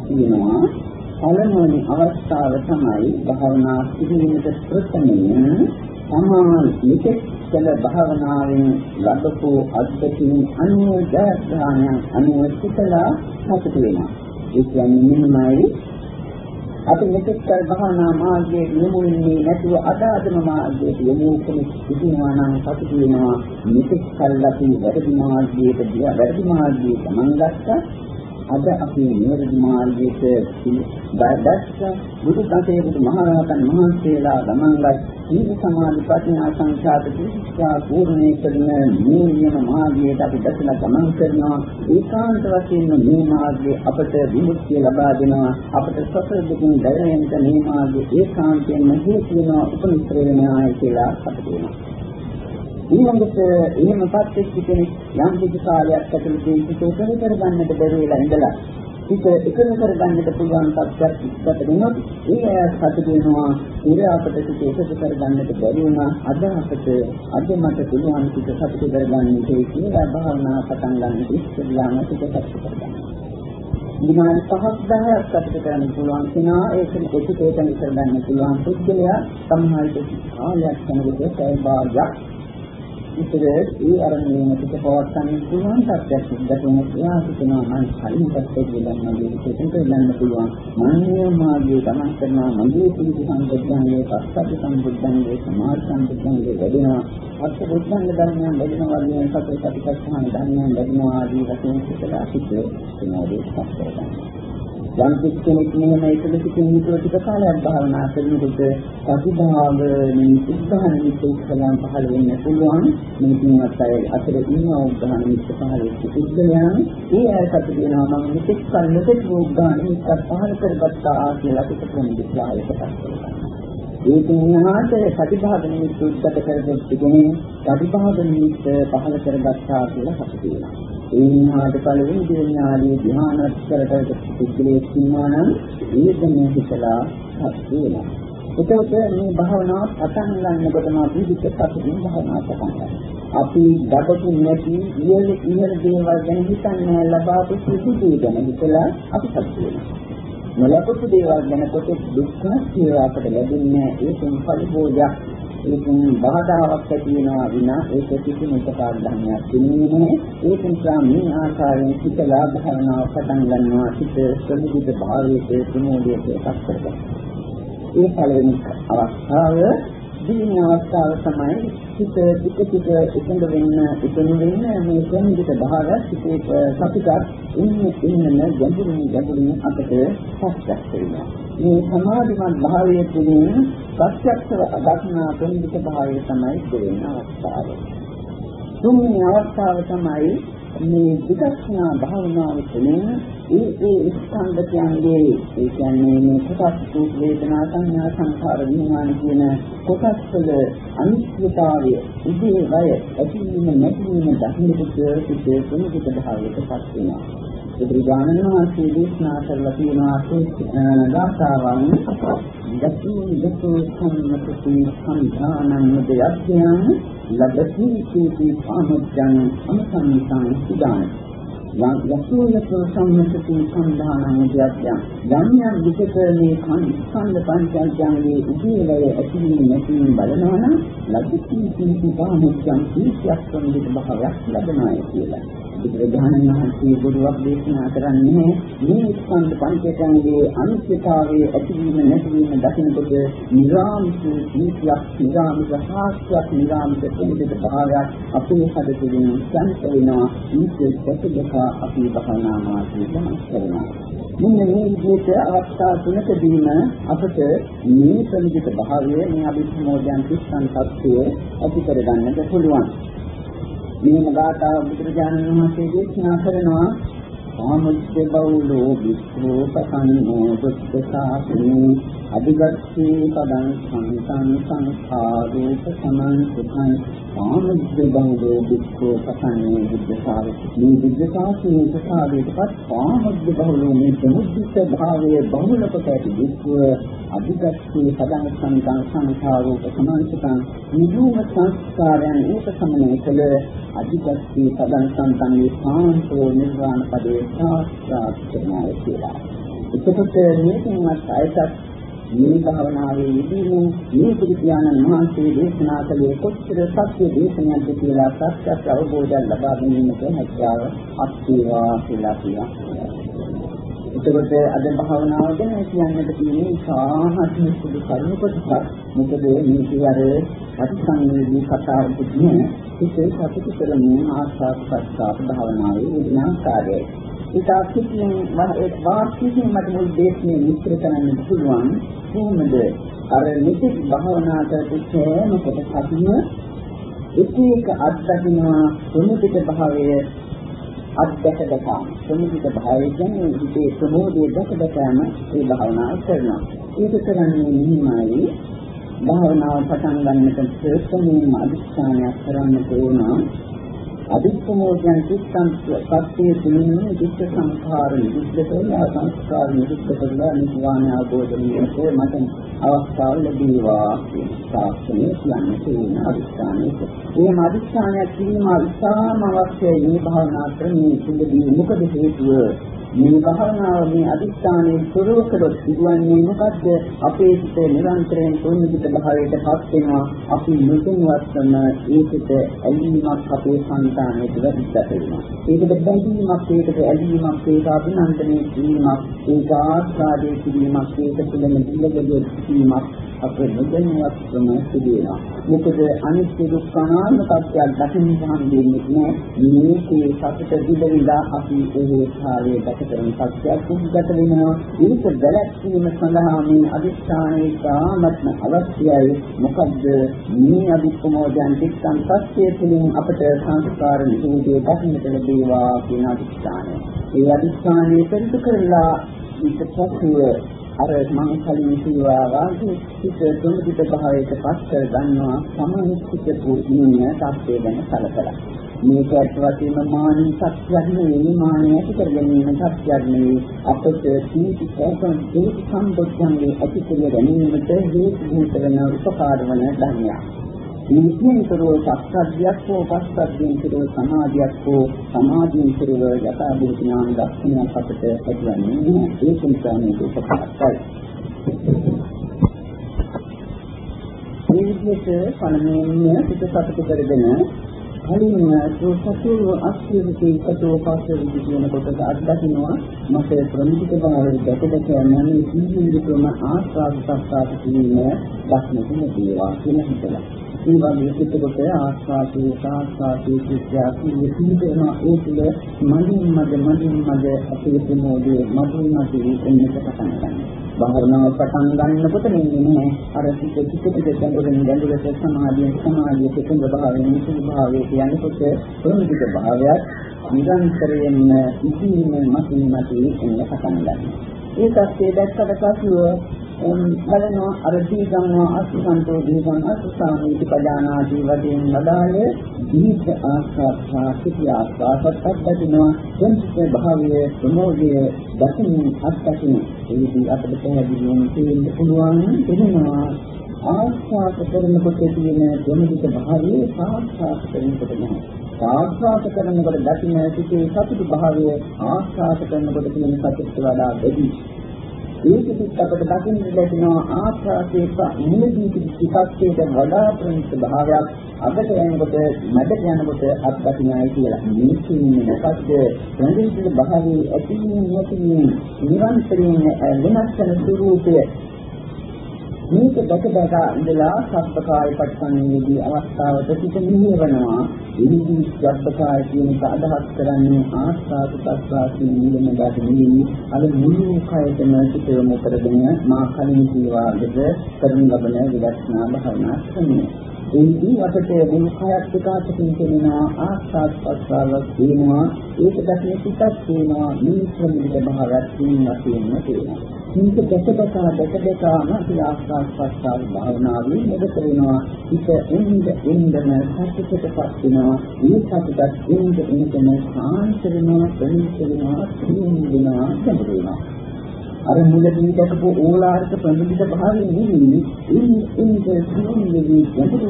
තියෙනවා. පළමුවන අවස්ථාව තමයි භාවනා කිරීමට ප්‍රථමයෙන් තමා මෙතෙක් කළ භාවනාවෙන් ලැබපු අත්දැකීම් අනුව ජයග්‍රහණයන් අනුව සිතලා සතුට වෙනවා. ඒ කියන්නේ මෙන්නමයි අපි මෙතෙක් කළ භාවනා මාර්ගයේ යොමු වෙන්නේ නැතුව අදාදම මාර්ගයට යොමු කෙනෙක් සිටිනවා නම් සතුට වෙනවා. මෙතෙක් කල් අපි වැරදි මාර්ගයට වැරදි මාර්ගයේ ගමන් ගත්තා අද අපි නිවැරදි මාර්ගයට බයදස්ස බුදු සසුනේ බුදු මහරහතන් වහන්සේලා ගමන්ගත් සීල සමාධි ප්‍රඥා සංඛ්‍යාත ත්‍රිශිෂ්ඨා පූර්ණේ කරන මේ නියම මාර්ගයට අපි දැකලා ගමන් කරනවා. ඒකාන්ත වශයෙන්ම මේ මාර්ගයේ අපට විමුක්තිය ලබා දෙනවා. අපට සසර දුකින් දැවෙන්නට මේ මාර්ගයේ ඒකාන්තයෙන්ම හේතු වෙනවා. උපනිශ්‍රේ වෙනවා කියලා අපට වෙනවා ඊළඟට එහෙමපත් වෙච්ච කෙනෙක් යම් කිසි කාලයක් ඇතුළත ඒක එකම කරගන්නට බැරි වෙලා ඉඳලා ඒක එකම කරගන්නට පුළුවන් තත්ත්වයක් ඉස්සරට දුනොත් ඒ අය සතුට වෙනවා ඉර අපට ඒක එකතු කරගන්නට බැරි වුණා අද අපට අද මට පුළුවන් පිට සතුට කරගන්න කියලා භාවනා පටන් ගන්න ඉස්සෙල්ලාම ඒක සතුට කරගන්න. විනාඩි 5ක් 10ක් අපිට කරන්න පුළුවන් කෙනා ඒක එක එකෙන් කරගන්න පුළුවන් පුද්ගලයා සම්හාරිත කාලයක් යනකොට පැය භාගයක් විතර ඒ අරමුණේ පිට පවත්න්න පුළුවන් තත්ත්වයක් දැකුණොත් එයා හිතනවා මම කලින් පැත්තේ ගියනම් මගේ හිතෙන්ට ගන්න පුළුවන් මන්නේ මාගේ ගමන් කරනවා මගේ පිළිසි සම්බුද්ධංගේ පස්සද්ධ සම්බුද්ධංගේ සමාධ සම්බුද්ධංගේ වැඩෙනවා අර්ථ බුද්ධංග ධර්මයන් වැඩෙනවා වගේ සතර සතිපට්ඨාන ධර්මයන් වැඩෙනවා ආදී වශයෙන් සිතලා සිට වෙනවාදී පස්ස කරගන්නවා යම් කෙනෙක් මෙහෙම එකල සිටින් හිතුව ටික කාලයක් භාවනා කරනකොට ප්‍රතිභාවයෙන් උත්සාහන විශ්වාසයන් පහළ වෙන්න පුළුවන්. මේ කිනවත් අය අතර ඉන්න උත්සාහන විශ්වාස පහළ වෙච්ච පුද්ගලයන්. ඒ අය සතු වෙනවා මම මෙතෙක් කල මෙතෙක් උත්සාහන විශ්වාස පහළ කරගත්තා කියලා පිට ප්‍රතිභාවයකට කරගන්නවා. ඒක උන්වහන්ස ප්‍රතිභාව නිමිත්ත උද්ගත කරගෙන තිබුණේ ප්‍රතිභාව නිමිත්ත පහළ කරගත්තා කියලා හසු වෙනවා. ඒ උන්වහන්ස පළවෙනි දෙවෙනි ආදී ධ්‍යානස්කරට පුද්ගලයෙක් ඉන්නවා නම් ඒකම හිතලා හසු වෙනවා. එතකොට මේ භාවනාව පටන් ගන්නකොටම අපි විකසපින් භාවනාව පටන් ගන්නවා. අපි දඩතු නැති ඉහළ ඉහළ දේවල් ගැන හිතන්නේ ලබාපු සුදුසු ගැන හිතලා අපි සතුටු වෙනවා. නොලබපු දේවල් ගැන කොටස් දුක්ඛ කියලා අපට ලැබෙන්නේ ඒකෙන් පරිභෝජයක් ඒකෙන් බාධාවක් ඇති වෙනවා විනා ඒක කිසිම උපකාර ධර්මයක් දෙන්නේ නැහැ. ඒක නිසා මේ ආකාරයෙන් සිතලා භාවනාව පටන් ගන්නවා. සිත සමුදිත භාවයේ ප්‍රමෝදයට පත් කරගන්නවා ඒ පළවෙනි අවස්ථාව දින අවස්ථාව තමයි සිත ටික ටික එකඟ වෙන්න එකඟ වෙන්න මේ සම්මිත භාග සිතේ සතුටක් ඉන්න ඉන්නම ගැඹුරින් ගැඹුරින් අපට පස්සක් වෙනවා. මේ සමාධිමත් භාවයේ තුලින් ප්‍රත්‍යක්ෂව අදක්නා සම්මිත භාවය තමයි දෙවෙනි අවස්ථාව. තුන්වෙනි අවස්ථාව තමයි මේ විදර්ශනා භාවනාව තුළින් ඒ ඒ ස්කන්ධයන්ගේ ඒ කියන්නේ මේ කොටස් රූප වේදනා සංඥා සංඛාර විඥාන කියන කොටස් වල අනිත්‍යතාවය ඉදී වය ඇතිවීම නැතිවීම දකින්නට සිටේ තුනිකට භාවයකපත් වෙනවා බුදුරජාණන් වහන්සේ දේශනා කරලා තියෙනවා ගාථාවන් දසු දසු සම්මතති සම්ධානං දෙයක්යන් ලබති කීති පාමුච්ඡං අමසංසං සුදාන යසෝ යසෝ සම්මතති සම්ධානං දෙයක්යන් යම් යම් විචක මේ ස්කන්ධ පංචයන්ගේ උදේවය ඇතිවීම නැතිවීම බලනවනම් ලබති කීති පාමුච්ඡං කීතියක් සම්දිත භාවයක් ලැබෙනවා කියලා බුදුරජාණන් වහන්සේ ගුරුවක් දේශනා කරන්නේ මේ ස්කන්ධ පංචකයන්ගේ අනිත්‍යතාවයේ ඇතිවීම නැතිවීම දකිනකොට නිරාමිෂ දීපයක් නිරාමිෂ හාස්‍යයක් නිරාමිෂ කෙනෙකුට භාවයක් අපේ හද තුළින් සංත වෙනවා. මේක කොටදක අපි භවනා මාර්ගයට කරනවා. මෙන්න මේ විදිහට අවස්ථා තුනකදීම අපට මේ ප්‍රමිත භාවය මේ අභිසමෝධයන් තිස්සන් තත්ත්වය ඇති කරගන්නට පුළුවන්. මේම ගාථා බුදුරජාණන් වහන්සේ දේශනා කරනවා. ආමුච්ච බෞලෝ විස්සෝ පසන්නෝ බුද්ධ ශාසනේ අධිගච්ඡේ පදං සංසං සංඛාරූප සමන් සුඛං ආමුච්ච බෞලෝ විස්සෝ පසන්නේ බුද්ධ ශාසනේ මේ බුද්ධ ශාසනයේ ප්‍රසාදයටපත් ආමුච්ච බෞලෝ මේ ප්‍රමුද්ධ භාවයේ බහුල කොට ඇති විස්සව අධිගච්ඡේ පදං සංසං සංඛාරූප සමන් සුඛං නිදුම සංස්කාරයන් උපසමනය කළ අධිගච්ඡේ පදං සංසං සාන්තෝ නිර්වාණ පදේ සාක්ෂාත් කරනවා කියලා. එතකොට මේකවත් අයසත් මේ භාවනාවේ යෙදීම මේ පිළිපියාණන් වහන්සේ දේශනා කළේ කොච්චර සත්‍ය දේශනයක්ද කියලා සත්‍යත් අවබෝධයක් ලබා ගැනීමට හැකියාව අත්වේවා කියලා කියනවා. එතකොට අද භාවනාව ගැන කියන්නට තියෙන සාහත්ම සුදු කරුණු කොටසක්. මොකද මේ කියare අත්සංවේදී කතාවක් කියන්නේ ඒකේ සතුට කරමින් ආස්වාද ප්‍රස්තාව භාවනාවේ විඥාකාරයයි. ඒක අත්‍යවශ්‍යම වාක්‍යයෙන් මට මුල් දේශනේ විස්තර කරන්න පුළුවන් කොහොමද අර නිතික් භාවනා කරපු සෑම කොටසක්ම එක එක අත්දකින්නවා සමුදිත භාවයේ අත්දැක දකාම සමුදිත භාවය කියන්නේ හිතේ ප්‍රමෝදයේ දැක දකාම ඒ භාවනාව කරනවා. ඒක කරන්නේ නිහිමයි භාවනාව පටන් ගන්නකොට ප්‍රථමයෙන්ම අදිස්ථානයක් කරන්න ඕන. අදිස්ථමෝඥන් චිත්තං සත්‍යයේ තුලින් චිත්ත සංඛාර නිරුද්ධ කරලා සංස්කාර නිරුද්ධ කරලා නිවාන අවබෝධ වෙනකොට මට අවස්ථාව ලැබීවා කියන ශාස්ත්‍රය කියන්නේ තියෙන අදිස්ථානයක. මේ අදිස්ථානයක් කිරීම ඉතාම අවශ්‍යයි මේ භාවනා ක්‍රමයේ තුලදී මොකද හේතුව මේ භාවනාව මේ අදිස්ථානයේ සුරුව කළොත් සිදුවන්නේ මොකද්ද? අපේ සිත නිරන්තරයෙන් තුන්විත භාවයට පත් වෙනවා. අපි මුතුන්වත්ම ඒකට ඇලීමක් අපේ සංතානයට වැඩිට වෙනවා. ඒකට බැඳීමක්, ඒකට ඇලීමක්, ඒක අභිනන්දනය කිරීමක්, ඒක ආස්වාදයේ කිරීමක්, ඒක තුළම දිලගලිය කිරීමක් අපේ නොදැනුවත්වම සිදු වෙනවා. මොකද අනිත්‍ය දුක්ඛ අනාත්ම සත්‍යයක් දකින්න සම්බන්ධ වෙන්නේ මේකේ සත්‍ය දිදවිලා අපි ඒ කාලයේ ගත කරන සත්‍යයක් උද්ගත වෙනවා. ඒක වැළැක්වීම සඳහා මේ අදිස්ථානයේ සාමත්ම අවශ්‍යයි. මොකද මේ අදිස්කමෝදයන් තිස්සන් සත්‍ය තුළින් අපට සංස්කාර නිරෝධය දකින්නට ලැබේවා කියන අදිස්ථානය. ඒ අදිස්ථානයේ පරිසු කරලා ඊට පස්සේ අර මම කලින් කිව්වා වාගේ සිත තුන්විත භාවයට පත් කර ගන්නවා සමනිච්චිත පුණ්‍ය tattve ගැන කලකලා. මේක ඇත්ත වශයෙන්ම මානින් සත්‍යයක් නෙවෙයි මානය ඇති කර ගැනීම සත්‍යයක් නෙවෙයි අපට සීති කෝපන් දෙවි සම්බොධ්‍යංගේ ඇති කර ගැනීමට හේතු භූත වෙන උපකාර වන ධර්මයක්. නිසින් කරෝ සත්‍යයක් හෝ පස්සද්ධියෙන් කරෝ සමාධියක් හෝ සමාධියෙන් කරෝ යථා භූත ඥාන දක්ෂණයක් අපට ඇතිවන්නේ ඒක නිසා මේක උපකාරයි. මේ විදිහට පළමුවෙන් සිත සතුට කරගෙන කලින් සෝසතුරු අස්තිවිතේ කතෝ පාසෙදි කියන කොටස අත්දකින්නවා මට ප්‍රමිතික භාවයේ දැකදක යන්නේ සීලී ක්‍රම ආස්වාද සත්‍යාප කිරීම දක්නට ලැබේවා කියන හිතලා ඒ වගේ පිටකොට ආස්වාදයේ සාස්වාදයේ ක්‍රියාවේ සිදුවන ඒ තුළ මනින් මද මනින් මද අපේ ප්‍රමෝදයේ මදින් මදින් එන්නට පටන් ගන්නවා. භාවනාව පටන් ගන්නකොට මෙන්නේ නෑ අර ටික ටික ටික ගැඹුරින් ගැඹුරට සමාධිය සමාධිය එකඟ භාවයෙන් නිසි භාවයේ කියනකොට ප්‍රමුඛ භාවයක් නිරන්තරයෙන්ම ඉතිරිම මතින් මතින් එන්න පටන් ගන්නවා. ඒ තත්ත්වය දැක්කට පසුව බලනවා අර දීගම්වා අසුසන්තෝ දීගම් අසුසාමීති පදානාදී වශයෙන් වදාළේ දීර්ඝ ආස්වාදා සිටි ආස්වාදත් දකිනවා. සංස්කෘත භාවයේ ප්‍රමෝදයේ දකින්න අත්දකින්න ඒදී අපිට පැහැදිලිවම තේරෙන්න පුළුවන් වෙනවා. ආස්වාද කරනකොට තියෙන දෙමිත භාවයේ සාස්වාද කරනකොට නැහැ ආස්වාද කරනකොට දකින්න සිටේ සතුට භාවයේ ආස්වාද කරනකොට තියෙන සතුට වඩා වැඩි. ඒකෙත් අපිට දකින්න ලැබෙනවා ආස්වාදයක මුලදී පිටිපස්සේට වඩා ප්‍රමුඛ භාවයක් අගට යනකොට මැදට යනකොට අත්දකින්නයි කියලා. මේකේ මොකද්ද? ප්‍රතිවිද භාවයේ ඇතිවීම නැතිවීම නිරන්තරයෙන් වෙනස් වෙන ස්වરૂපය මේක දැක දැක ඉඳලා සබ්බකාය පරිසංවේදී අවස්ථාවට පිට නිහෙවනවා. ඉනිදී සබ්බකාය කියන එක අදහස් කරන්නේ ආස්වාද ප්‍රස්වාසී නිලම ගැටෙන්නේ අර මුළු කයතම පිටවම කරගෙන මා කලින් කීවාගද කරන ලබන විදර්ශනා භාවනා ක්‍රමය. එනිදී අපට මුළු කයත් ප්‍රකාශකින් කියනවා ආස්වාද ප්‍රස්වාස කියනවා ඒක දැකලා පිටත් කියනවා මේ ක්‍රමයක භාවයක් තියෙනවා තියෙනවා. මේක දැකදකා දැකදකාම අපි ආස්වාද ප්‍රස්වාස භාවනාවේ මෙදක වෙනවා හිත එන්න එන්නම සත්‍යයටපත් වෙනවා. මේ සත්‍යයට එන්න එන්නම සාන්ත වෙනවා ප්‍රණීත වෙනවා සිහින් වෙනවා සම්පූර්ණ වෙනවා. අර මුලදී දැකපු ඕලාරික ප්‍රණීත භාවයෙන් නෙවෙයි. ඉන් ඉන් සිහින් වෙවි ගැඹුරු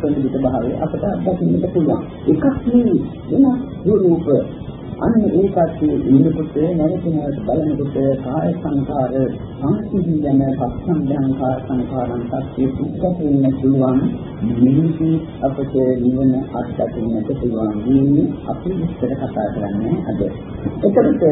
ප්‍රණීත භාවය අපට අත්දකින්නට පුළුවන්. එකක් නෙවෙයි. වෙනස් රූප අන්න ඒකත් ඉන්නකොට නැවතුනට බලනකොට කාය සංකාර සංසිඳන පස්සම්භංකාර සංකාරයන් පස්සේ සුද්ධ වෙන්න පුළුවන්. නිවිති අපට නිවන අත්දකින්නට පුළුවන්. මේ අපි විස්තර කතා කරන්නේ අද. එතකොට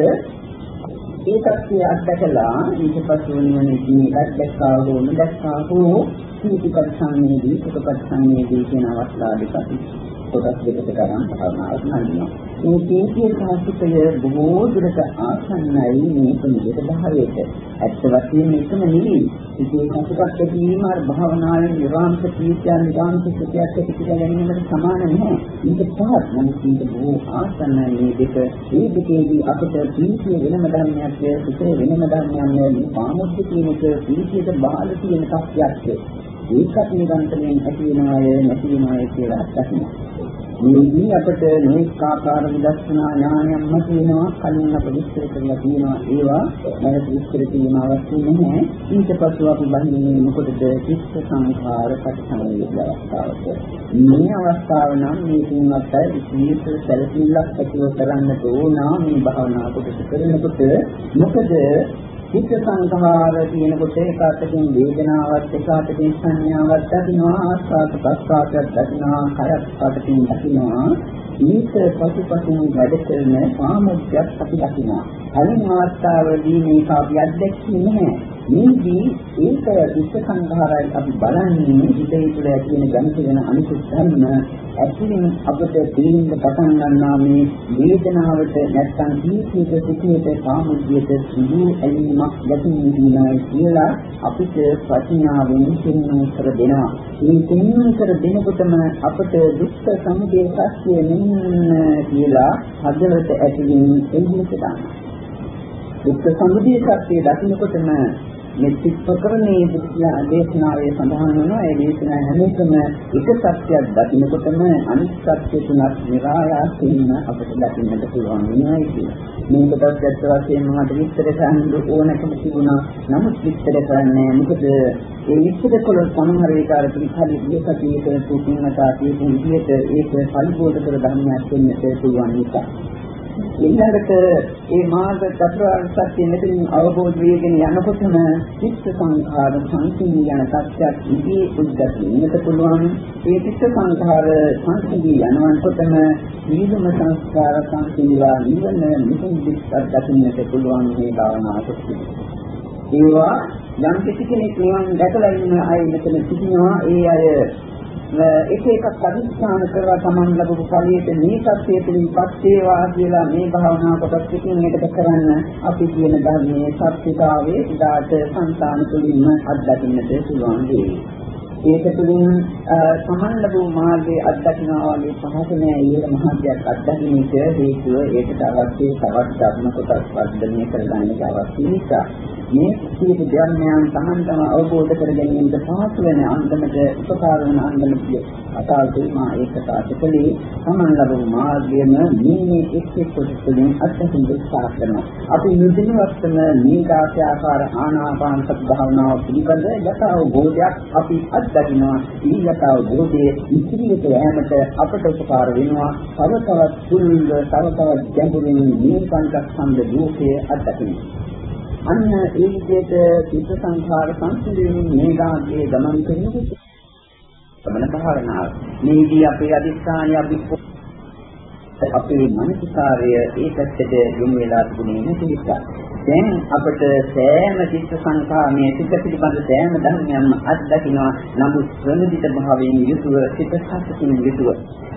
ඒකත් අත්දකලා ඊට පස්සේ නිවනේදී දැක්කා හෝ නොදැක්කා හෝ සීතිපත් සංවේදී සුඛපත් සංවේදී කියන අවස්ථා දෙකක් කොටස් දෙකකට ගන්න භාවනාවක් නන්දිනවා. මේ තීතිය සාහිත්‍යය බොහෝ දුරට ආසන්නයි මේ ප්‍රමිත භාවයට. ඇත්ත වශයෙන්ම එකම නෙවෙයි. ඉතින් සතුටක් ඇතිවීම අර භාවනාවේ නිරාන්ත ප්‍රීතිය නිරාන්ත සුඛයක් ඇති කර ගැනීමකට සමාන නැහැ. මේක පහත් මොනිට බොහෝ ආසන්නයි මේ දෙක. මේ දෙකේදී අපට ප්‍රීතිය වෙනම ධර්මයක් වේ, සුඛය වෙනම ධර්මයක් වේ. මේ පාමුක්ති කියන එක ප්‍රීතියට බාල තියෙන තත්ත්වයක්. ඒකත් නිරන්තරයෙන් ඇති වෙනවාය නැති වෙනවාය කියලා අත්දකින්න. මේදී අපට මේක ආකාර විදර්ශනා ඥානයක්ම තියෙනවා කලින් අප විස්තර කරලා තියෙනවා ඒවා. නැවත විස්තර කිරීම අවශ්‍ය නැහැ. ඊට පස්ව අපි බහින්නේ මොකටද? චිත්ත සංඛාර පරිසංවේදී අවස්ථාවට. මේ අවස්ථාව නම් මේ තුන්වත් අය විශේෂ සැලකිල්ලක් ඇතිව කරන්නට ඕන. මේ භාවනා කොට කරනකොට මොකද චිත්ත සංඛාර කියනකොට ඒකාතකින් වේදනාවක් ඒකාතකින් සංඥාවක් දකින්නවා ආස්වාද ප්‍රස්වාදයක් දකින්නවා කයත් පාතකින් දකින්නවා ඊට පසුපසින් වැඩ කරන සාමර්ථ්‍යයක් අපි දකින්නවා කලින් අවස්ථාවේදී මේක අපි අත්දැකීම නැහැ. මේදී ඒක විස්ස සංඛාරයි අපි බලන්නේ හිතේ තුළ ඇති වෙන ගණිත වෙන අනිකුත් ධර්ම ඇතුලින් අපට තේරෙන්න පටන් ගන්නා මේ වේදනාවට නැත්තම් සීතීක සුඛයට සාමුද්‍යයට සිදු ඇලීමක් ගැටීමයි කියලා අපිට ප්‍රඥාවෙන් සින්න කර දෙනවා. මේ සින්න කර දෙනකොටම අපට දුක්ඛ සමුදය සත්‍ය මෙන්න කියලා හදවත ඇතුලින් එළියට ගන්නවා. දුක්ඛ සමුදය සත්‍ය දකින්නකොටම මේ චිත්තකරණයේ දේශනාවේ සඳහන් වෙනවා ඒ දේශනා හැම එකම එක සත්‍යයක් දකින්නකොටම අනිත් සත්‍ය තුනක් નિરાයාසයෙන්ම අපිට දකින්නට පුළුවන් වෙනවා කියලා. මේකටත් ඇත්ත වශයෙන්ම මට විස්තර කරන්න ඕනකම තිබුණා. නමුත් විස්තර කරන්නේ මොකද ඒ විස්තර කළ සමහර විකාර පිළිකලි විකතියේ තුකින්නතා කියන විදිහට ඒක පරිබෝධ කර ධර්මයක් වෙන්නට පුළුවන් නිසා. ඊළඟට මේ මාර්ග චතුරාර්ය සත්‍ය මෙතනින් අවබෝධ වෙගෙන යනකොටම චිත්ත සංඛාර සංසිඳී යන සත්‍යයක් ඉදී උද්ගත වෙන්නට පුළුවන්. මේ චිත්ත සංඛාර සංසිඳී යනකොටම නිදුම සංස්කාර සංසිඳිලා නිවන නිකුත් දකින්නට පුළුවන් මේ භාවනාවට. ඒවා යම් කිසි කෙනෙක් නිවන් දැකලා ඉන්න අය මෙතන සිටිනවා ඒ අය එක එකක් අදිස්ථාන කරලා Taman ලැබපු ඵලයට මේ සත්‍යය පිළිපත් වේවා කියලා මේ භාවනා කොටස් එකකින් එකට කරන්න අපි කියන ධර්මයේ සත්‍යතාවයේ ඉදාට සංසාන තුළින්ම අත්දකින්නට පුළුවන් වෙයි. ඒක තුළින් සමන් ලැබූ මාර්ගයේ අත්දකින්නවා වගේ පහස නෑ ඊට මහත්යක් අත්දකින්නට හේතුව ඒකට අවශ්‍ය තවත් ධර්ම කොටස් වර්ධනය කරගන්න අවශ්‍ය නිසා මේ සියලු ධර්මයන් තමන් තම අවබෝධ කර ගැනීමට පහසු වෙන අන්දමට උපකාර වන අන්දමට අතාල්තේ මා ඒකතාවට කලේ තමන් ලැබුණු මාර්ගයම මේ මේ එක් එක් කොටස් වලින් අත්දකින්න උත්සාහ කරනවා. අපි නිදිනවත්ම නීගාස ආකාර ආනාපාන සති භාවනාව පිළිබඳ යථා අවබෝධයක් අපි අත්දකිනවා. මේ යථා අවබෝධයේ ඉතිරියට යෑමට අපට උපකාර වෙනවා. තව තවත් සුළුල්ල තව තවත් ගැඹුරින් මේ පංචස්කන්ධ ලෝකයේ අත්දකින්න. අන්න ඒ විදිහට චිත්ත සංඛාර සංසිඳීමේ මේගාගේ ගමන් කරනකොට සමන භාවනාව මේදී අපේ අදිස්ථානය අපි අපේ මානසිකාර්ය ඒ පැත්තට යොමු වෙලා තිබුණේ නැති නිසා. දැන් අපිට සෑම චිත්ත සංඛාමයේ චිත්ත පිළිබඳ සෑම ධර්මයක්ම අත්දකිනවා. නමුත් ප්‍රණිත භාවයෙන් යුතුව චිත්ත සත්‍යයෙන් යුතුව.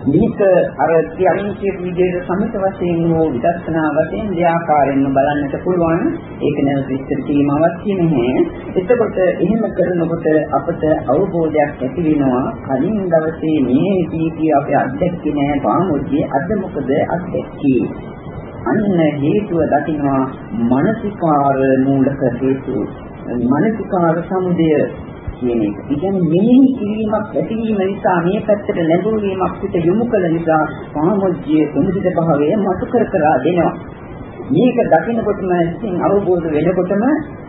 මේක අර කියමින් කියපු විදිහට සමිත වශයෙන් හෝ විදර්ශනා වශයෙන් දෙආකාරයෙන්ම බලන්නට පුළුවන්. ඒක නැවත විස්තර කිරීම අවශ්‍ය නැහැ එතකොට එහෙම කරනකොට අපට අවබෝධයක් ඇති වෙනවා. කලින් දවසේ මේ කීකිය අපි අත්දැක්කේ නැහැ පාමුද්දී අද මොකද අත්දැක්කේ අන්න හේතුව දකින්නවා මානසිකාර මූලක හේතු මානසිකාර සමුදය කියන එක. ඒ කියන්නේ මෙනෙහි කිරීමක් ඇතිවීම නිසා මේ පැත්තට නැඹුරු වීමක් පිට යොමු කළ නිසා පාමොජ්ජයේ සමුදිත භාවය මතු කර කර දෙනවා. මේක දකිනකොටම ඉතින් අවබෝධ වෙනකොටම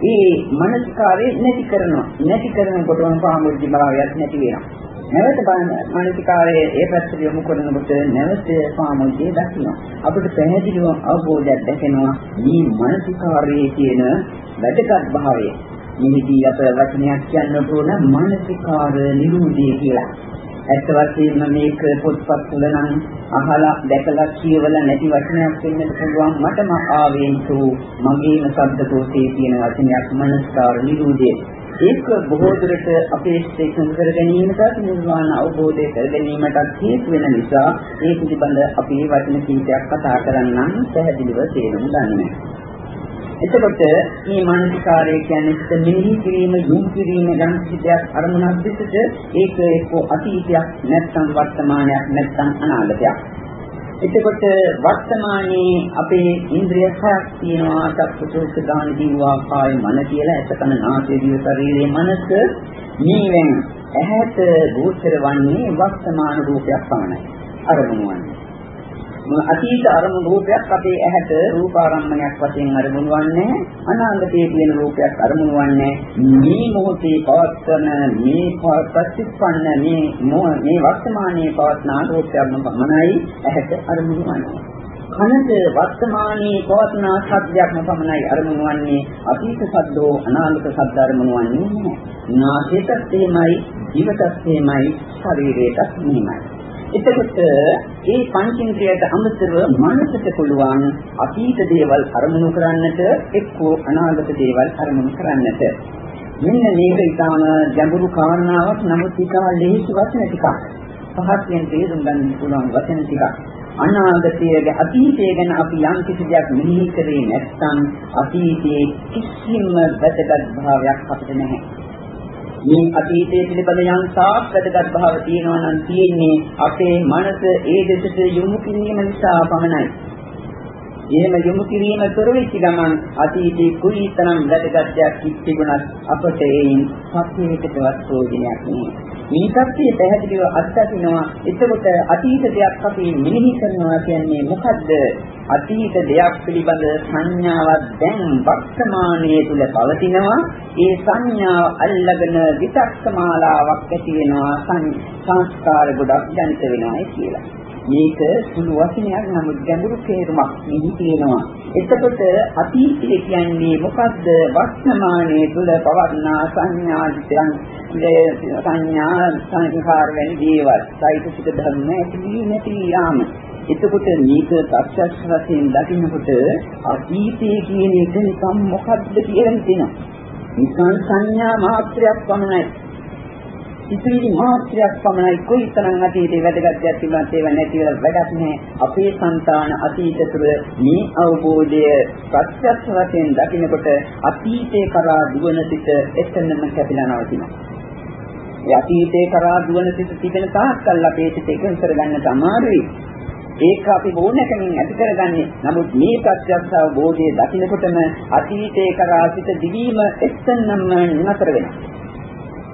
ඒ මානසිකාරය නැති කරනවා. නැති කරනකොටම පාමොජ්ජ භාවයක් නැති වෙනවා. නැවත මානසිකාරයේ ඒ පැත්තට යොමු කරනකොට නැවත පාමුජ්ජේ දකින්න. අපිට පැහැදිලිව අවබෝධයක් දැකෙනවා මේ මානසිකාරයේ තියෙන වැදගත් භාවය. මෙහිදී අප වචනයක් කියන්න ඕන මානසිකාර නිරූපී කියලා. ඇත්ත වශයෙන්ම මේක පොත්පත් වල නම් අහලා දැකලා කියවලා නැති වචනයක් වෙන්නත් පුළුවන් මටම ආවේන්තු මගේම ශබ්දකෝෂයේ තියෙන වචනයක් මනස්කාර නිරූපී ඒක බොහෝ දුරට අපේ ශ්‍රේෂ්ඨ කර ගැනීමට නිර්වාණ අවබෝධය කර ගැනීමට හේතු වෙන නිසා ඒ පිළිබඳ අපි වචන කීපයක් කතා කරන්නම් පැහැදිලිව තේරුම් ගන්න. එතකොට මේ මානසිකාරය කියන්නේ සිත මෙහි කිරීම, යොමු කිරීම යම් කිසියක් අරමුණක් දෙසට ඒක එක්ක අතීතයක් නැත්නම් වර්තමානයක් නැත්නම් අනාගතයක්. එතකොට වර්තමානයේ අපේ ඉන්ද්‍රිය හයක් තියෙනවා චක්කුසෝක දාන දිවවා කාය මන කියලා එතකන නාසය දිව ශරීරයේ මනස මේවෙන් ඇහැට ගෝචර වන්නේ වර්තමාන රූපයක් පමණයි අරමුණු වන්නේ. අතීත අරමුණු රූපයක් අපේ ඇහැට රූපාරම්මණයක් වශයෙන් අරමුණු වන්නේ අනාගතයේ තියෙන රූපයක් අරමුණු වන්නේ මේ මොහොතේ පවත්වන මේ ප්‍රතිස්පන්න මේ මේ වර්තමානයේ පවත්න රූපයක්ම පමණයි ඇහැට අරමුණු වන්නේ. කනට වර්තමානයේ පවත්න සත්‍යයක්ම පමණයි අරමුණු වන්නේ. අතීත සද්දෝ අනාගත සද්ද අරමුණු වන්නේ නැහැ. නාසයටත් එහෙමයි දිවටත් එහෙමයි ශරීරයටත් එහෙමයි එතකොට ඒ පංචේන්ද්‍රයට අමතරව මනසට පුළුවන් අතීත දේවල් අරමුණු කරන්නට එක්කෝ අනාගත දේවල් අරමුණු කරන්නට. මෙන්න මේක ඉතාම ගැඹුරු කාරණාවක් නමුත් ඊට ලේසි වචන ටිකක්. පහත්යෙන් තේරුම් ගන්න පුළුවන් වචන ටිකක්. අනාගතයේ අතීතය ගැන අපි යම් කිසි දෙයක් මෙනෙහි කරේ නැත්නම් අතීතයේ කිසිම වැදගත් භාවයක් අපිට නැහැ. මේ අතීතයේ පිළිබඳ යම් තාක් වැදගත් භාව තියෙනවා නම් තියෙන්නේ අපේ මනස ඒ දෙසට යොමු කිරීම නිසා පමණයි. එහෙම යොමු කිරීම කරවෙච්ච ගමන් අතීතයේ කුලීතරම් වැදගත් දෙයක් තිබුණත් අපට ඒයින් සත්‍යයකටවත් ප්‍රයෝජනයක් නෑ. මේ සත්‍යය පැහැදිලිව අත්දකින්නවා. එතකොට අතීත දෙයක් අපි මෙනෙහි කරනවා කියන්නේ මොකද්ද? අතීත දෙයක් පිළිබඳ සංඥාවක් දැන් වර්තමානයේ තුල පවතිනවා. ඒ සංඥාව අල්ලගෙන විතක්කමාලාවක් ඇති වෙනවා. සංස්කාර ගොඩක් ජනිත වෙනවා කියලා. මේක සුළු වචනයක් නමුත් ගැඹුරු තේරුමක් මෙහි තියෙනවා. එතකොට අතීතය කියන්නේ මොකද්ද? වර්තමානයේ තුල පවර්ණා සංඥා සංඥා සංඛාර වැනි දේවල්. සයිතික ධර්ම ඇති නැති යාම. එතකොට මේක ප්‍රත්‍යක්ෂ වශයෙන් දකින්නකොට අතීතයේ කියන එක නිකම් මොකද්ද කියලා හිතෙනවා. නිකන් සංඥා මාත්‍රයක් පමණයි. සිතුවිලි මාත්‍රයක් පමණයි කොයිතරම් අතීතේ වැදගත් දෙයක් තිබුණත් ඒව නැති වෙලා වැඩක් නැහැ. අපේ సంతාන අතීත තුළ මේ අවබෝධය ප්‍රත්‍යක්ෂ වශයෙන් දකිනකොට අතීතේ කරා දුවන සිට එතනම කැපිලා නවතිනවා. ඒ අතීතේ කරා දුවන සිට තිබෙන තාක්කල් අපේ සිත එකඟ කරගන්නට අමාරුයි. ඒක අපි ඕනෑකමින් ඇති කරගන්නේ. නමුත් මේ ප්‍රත්‍යක්ෂ අවබෝධයේ දකින්නකොටම අතීතයේ කරා සිට දිවීම එක්තනම නතර වෙනවා.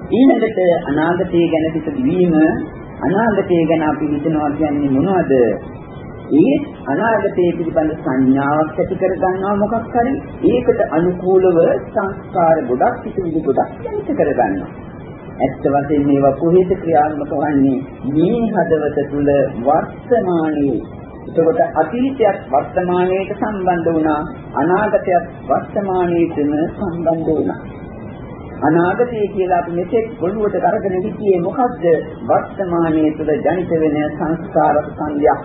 ඊළඟට අනාගතය ගැන සිට දිවීම අනාගතය ගැන අපි හිතනවා කියන්නේ මොනවද? ඒ අනාගතයේ පිළිබඳ සංඥාවක් ඇති කර ගන්නවා මොකක් හරි. ඒකට අනුකූලව සංස්කාර ගොඩක් පිටිවිලි ගොඩක් ඇති කර ගන්නවා ඇත්ත වශයෙන් මේවා කොහෙද ක්‍රියාත්මක වන්නේ? මේ හදවත තුල වර්තමානයේ. එතකොට අතීතයක් වර්තමානයට සම්බන්ධ වුණා. අනාගතයක් වර්තමානයේටම සම්බන්ධ වුණා. අනාගතය කියලා අපි මෙතෙක් ගොනුවට කරගෙන සිටියේ මොකද්ද වර්තමානයේ තුල ජනිත වෙන සංස්කාර සංඥා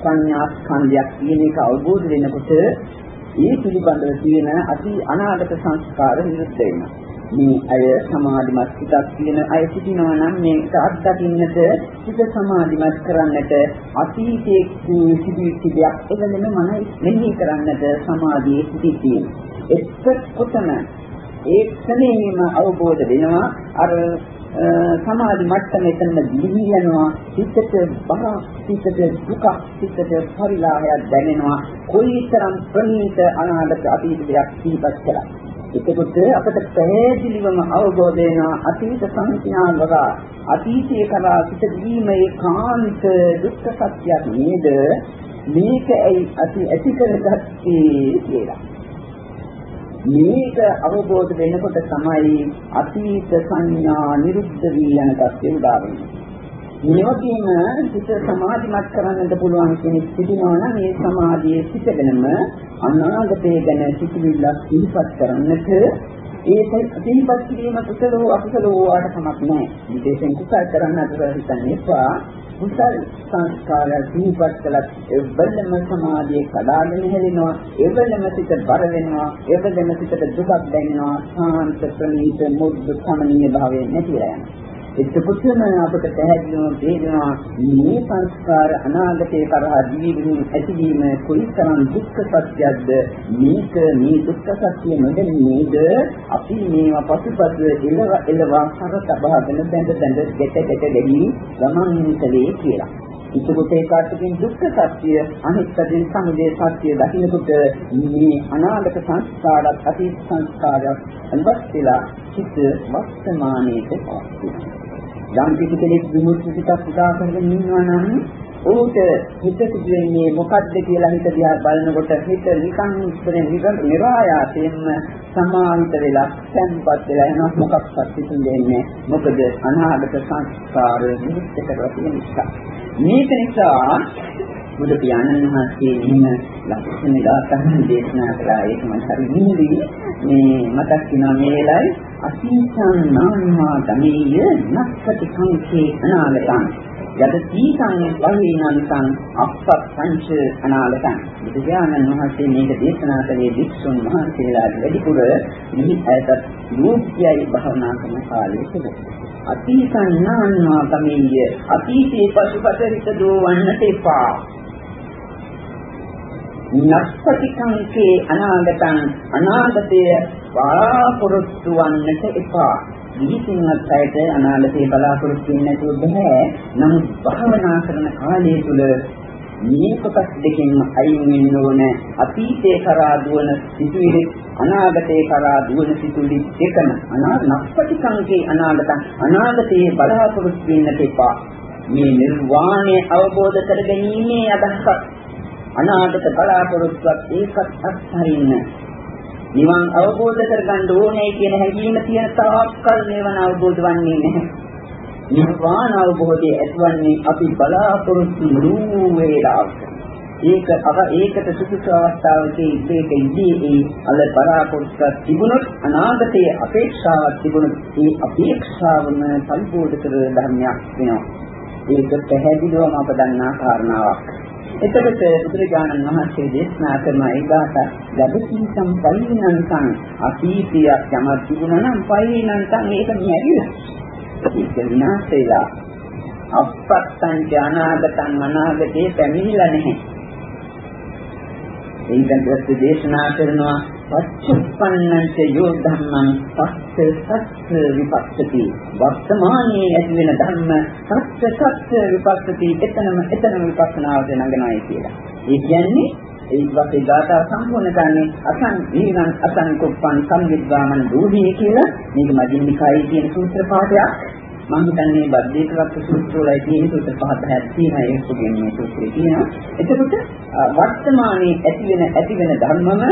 සංඥා ස්කන්ධයක් කියන එක අවබෝධ වෙනකොට ඒ පිළිබඳව තියෙන අති අනාගත සංස්කාර නිරුද්ධ වෙනවා මේ අය සමාධිමත් හිතක් තියෙන අය සිටිනවා නම් මේක අත්දකින්නට හිත සමාධිමත් කරන්නට අතීතයේ සිදුවිච්ච දෙයක් එවලම මනයි මෙහි කරන්නට සමාධියේ සිටිතියි. එක්කොතන ඒ ක්ෂණයේම අවබෝධ වෙනවා. අර සමාධි මට්ටම එතන දිවි යනවා හිතට බර හිතට දුක හිතට පරිලාහයක් දැනෙනවා. කොයිතරම් ප්‍රණීත අනාගත අතීත දෙයක් සිහිපත් කළා. එතකොට අපට පැහැදිලිවම අවබෝධ වෙනවා අතීත සංඥාවක. අතීතයේ කරා සිට දීමේ කාන්ත දුක්ඛ සත්‍යයක් නේද? මේක ඇයි අපි ඇති කරගත්තේ කියලා. මේක අවබෝධ වෙනකොට තමයි අතීත සංඥා නිරුද්ධ වී යන තත්ත්වය උදා වෙන්නේ මේවකීම සිත සමාධිමත් කරන්නට පුළුවන් කෙනෙක් සිටිනවා නම් ඒ සමාධියේ සිටගෙනම අනාගතය ගැන සිතිවිල්ලක් සිහිපත් කරන්නට ඒ සිහිපත් කිරීම කුසල හෝ අකුසල හෝ ආට කමක් නැහැ. විශේෂයෙන් කුසල කරන්න අතර හිතන්න එපා. කුසල සංස්කාර සිහිපත් කළත් එවලම සමාධියේ කඩාගෙන හැලෙනවා. එවලම සිත බර වෙනවා. එවලම සිතට දුකක් දැනෙනවා. සාන්ත ප්‍රණීත මුද්ද සමනීය භාවයෙන් නැතිලා යනවා. එතකොටම අපට පැහැදිලිවම තේරෙනවා මේ සංස්කාර අනාගතේ කරහා දිවිමින් ඇතිවීම කොයිතරම් දුක්ඛ සත්‍යයක්ද මේක මේ දුක්ඛ සත්‍ය නෙමෙයිද අපි මේවා පසුපසු එළව එළවා කර තබාගෙන බැඳ බැඳ ගැට ගැට ගැනීම ගමන් කලේ කියලා. එතකොට ඒ කාටකින් දුක්ඛ සත්‍ය අනිත් පැයෙන් සමුදය සත්‍ය දකින්නකොට මේ අනාගත සංස්කාරات අතීත සංස්කාරات අනිවත් කියලා චිත්ත වර්තමානයේ පවතිනවා. යම් කිසි කෙනෙක් විමුක්ති සිතක් උදා කරගෙන ඉන්නවා නම් ඌට හිත සිදුවෙන්නේ මොකද්ද කියලා හිත දිහා බලනකොට හිත නිකන් ඉස්සරෙන් නිකන් නිරායාසයෙන්ම සමාහිත වෙලා සංපත් වෙලා යන මොකක්වත් හිතෙන්නේ මොකද අනාගත සංස්කාර නිමිත්ත කරලා තියෙන නිසා මේක නිසා බුදු පියාණන් වහන්සේ මෙහිම ලක්ෂණ දාතහන් දේශනා කළා. ඒක මම හරි නිදි මේ මතක් වෙනවා මේ වෙලාවේ අසීසං නාමා ධමේය නක්ඛති සංකේ අනාලතං. යද සීතං වහිනන්තං අප්පංච අනාලතං. බුදුජානන් වහන්සේ මේක දේශනා කළේ වික්ෂුන් වහන්සේලාට වැඩිපුර මෙහි ඇතත් යෝග්‍යයි භවනා කරන කාලයේ තුල අතීතං නාමා ධමේය අතීතේ පසුපස හිත දෝවන්නට එපා. නස්සතිකංකේ අනාගතං අනාගතය බලාපොරොත්තු වන්නට එපා. විහිසින්වත් ඇයට අනාගතේ බලාපොරොත්තු වෙන්න නැතුව බෑ. නමුත් භාවනා කරන කාලය තුල මේ කොටස් දෙකෙන් අයින් වෙන්න ඕන අතීතේ කරා දුවන සිතුවිලි අනාගතේ කරා දුවන සිතුවිලි දෙකම අනාගතපටිකංකේ අනාගතං අනාගතේ බලාපොරොත්තු වෙන්නට එපා. මේ නිර්වාණය අවබෝධ කර ගැනීමේ අදහසක් අනාගත බලාපොරොත්තුවක් ඒකත් අත්හරින්න නිවන් අවබෝධ කරගන්න ඕනේ කියන හැඟීම තියෙන තාක්කල් නිවන අවබෝධ වන්නේ නැහැ. නිර්වාණ අවබෝධය ඇතිවන්නේ අපි බලාපොරොත්තු නූ වේලාවක. ඒක අව ඒකට සුසුසු අවස්ථාවකදී ඒක ඉදී අල බලාපොරොත්තුවක් තිබුණොත් අනාගතයේ අපේක්ෂාවක් තිබුණොත් ඒ අපේක්ෂාවම පරිපූර්ණ කර ධර්මයක් වෙනවා. ඒක පැහැදිලිවම අප දන්නා කාරණාවක්. එතකොට බුදුරජාණන් වහන්සේ දේශනා කරන ඒකාත ගබ්බී සම්පයින්නං අතීතයක් යමක් තිබුණා නම් පයින්නං ඒක නිහැරිලා. පුද්ගල විනාශ වෙලා අපත්තං ඥානාගතං අනාගතේ පැමිණිලා නැහැ. ඒකෙන් පස්සේ දේශනා කරනවා පච්චුප්පන්නංච යෝ ධම්මං පස්ස සත්‍ය විපස්සති. වර්තමානයේ ඇති වෙන ධර්ම සත්‍ය සත්‍ය විපස්සති. එතනම එතනම විපස්සනාවට නඟනවායි කියලා. ඒ කියන්නේ ඒ වගේ ගාථා සම්පූර්ණ කරන්නේ අසං දීනං අසං කුප්පං සම්විද්වාමන දූහි කියලා. මේක මධ්‍යමිකයි කියන සූත්‍ර පාඨයක් මම හිතන්නේ බද්දේකවත් සූත්‍ර වල තියෙන සූත්‍ර පහ පහක් තියෙනවා ඒක පුදුම මේ සූත්‍රේ තියෙනවා. එතකොට වර්තමානයේ ඇති වෙන ඇති වෙන ධර්මම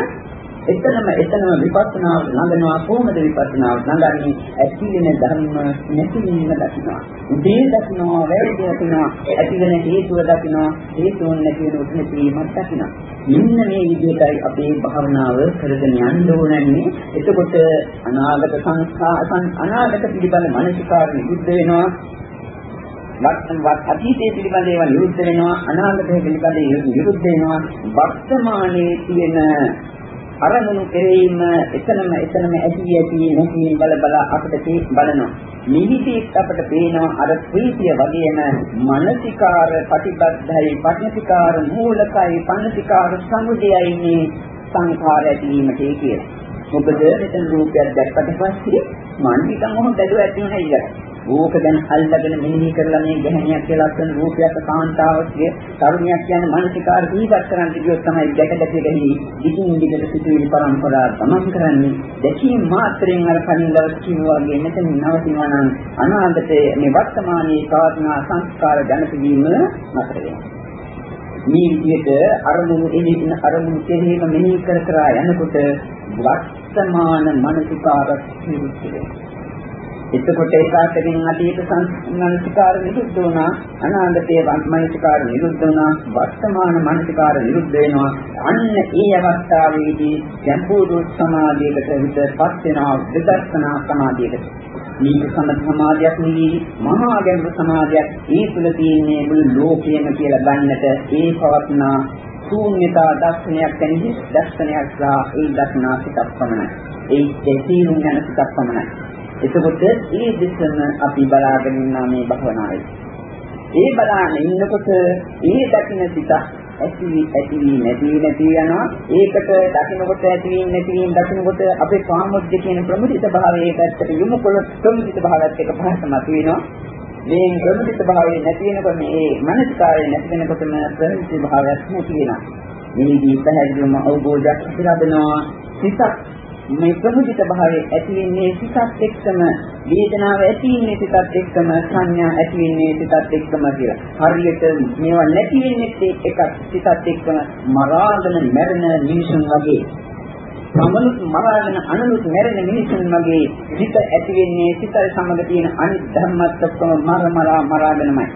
එතනම එතනම විපස්සනාව ළඟනවා කොහොමද විපස්සනාව ළඟන්නේ ඇති වෙන ධර්ම නැති වීම දකිනවා. උදේ දකිනවා වැරදි දකිනවා ඇති වෙන හේතුව දකිනවා හේතුන් නැති වෙන උත්නේ වීමක් දකිනවා. මෙන්න මේ විදිහටයි අපේ භාවනාව කරගෙන යන්න ඕනන්නේ. එතකොට අනාගත සංස්කාර අනාගත පිළිබඳ මානසිකාර නිරුද්ධ වෙනවා. වර්තමාන අතීතයේ පිළිබඳ ඒවා නිරුද්ධ වෙනවා. අනාගතයේ පිළිබඳ නිරුද්ධ වෙනවා. වර්තමානයේ තියෙන අරමුණු කෙරෙහිම එතනම එතනම ඇති ඇති නැති බල බල අපිට බලනවා. නිවිතිත් අපිට පේනවා අර ප්‍රීතිය වගේම මානසිකාර ප්‍රතිබද්ධයි පටිනිකාර මූලකයි පන්නතිකාර සමුදයයි මේ සංඛාර ඇතිවීමට කියලා. මොකද මෙතන රූපයක් දැක්කට පස්සේ මන් නිකන් මොහොත බැලුවා ඇති වෙන ඉලක්ක. රූප ගැන අල්ලගෙන මෙනෙහි කරලා මේ ගැහණියක් කියලා ලස්සන රූපයක් කාන්තාවක්ගේ තරුණියක් කියන මානසිකාර දීපත් කරන් කියොත් තමයි දැක දැක ගැහි දිගින් දිගට සිදුවෙන පරම්පරාව ගමන් කරන්නේ. දැකීම මාත්‍රයෙන් අර කලින් දවස් කිව්වා වගේ මෙතන නවතිනවා නම් අනාගතයේ මේ වර්තමානයේ පවත්නා සංස්කාර දැනපීම නතර වෙනවා. මේ විදිහට අරමුණු එළින් අරමුණු කෙරෙහිම මෙනෙහි කර කර යනකොට වර්තමාන මානසිකාරක් නිරුද්ධ වෙනවා. එතකොට ඒකාතකින් අතීත සංස්කාර නිරුද්ධ වුණා. අනාගතයේ මනසිකාර නිරුද්ධ වුණා. වර්තමාන මනසිකාර නිරුද්ධ වෙනවා. අන්න ඒ අවස්ථාවේදී ගැඹුරු සමාධියකට විතරපත් වෙනවා. විදර්ශනා සමාධියකට. මේක සමත සමාධියක් නෙවෙයි මහා ගැඹුරු සමාධියක්. ඒ තුල තියෙන්නේ මුළු ලෝකයම කියලා ගන්නට ඒ පවත්නා ශූන්‍යතා දර්ශනයක් කියන්නේ දර්ශනයක් සහ ඒ දර්ශනා සිතක් පමණයි. ඒ දෙසියුම් යන සිතක් පමණයි. එතකොට ඒ දෙකම අපි බලාගෙන ඉන්නා මේ භවනාවේ. ඒ බලාගෙන ඉන්නකොට ඒ දකින්න සිත ඇති ඇති නැති නැති යනවා. ඒකට දකින්නකොට ඇති නැති දකින්නකොට අපේ කාමොද්ද කියන ප්‍රමුදිත භාවයේ පැත්තට යොමු කළ ප්‍රමුදිත භාවයත් එක පහසම වෙනවා. මේ ප්‍රමුදිත භාවයේ නැති වෙනකොට මේ මනස්කාරය නැති වෙනකොටම ප්‍රමුදිත භාවයක් නැති වෙනවා. මේදී පැහැදිලිවම අවබෝධයක් ලැබෙනවා. සිතක් මේ ප්‍රමුදිත භාවයේ ඇති වෙන්නේ සිතත් එක්කම වේදනාව ඇති වෙන්නේ සිතත් එක්කම සංඥා ඇති වෙන්නේ සිතත් එක්කම කියලා. හරියට මේවා නැති වෙන්නේ එකක් සිතත් එක්කම මරාගෙන මැරෙන මිනිසුන් වගේ. සමනුත් මරාගෙන අනුනුත් මැරෙන මිනිසුන් වගේ සිත ඇති වෙන්නේ සිතයි සමග තියෙන අනිත් ධර්මත් එක්කම මර මරා මරාගෙනමයි.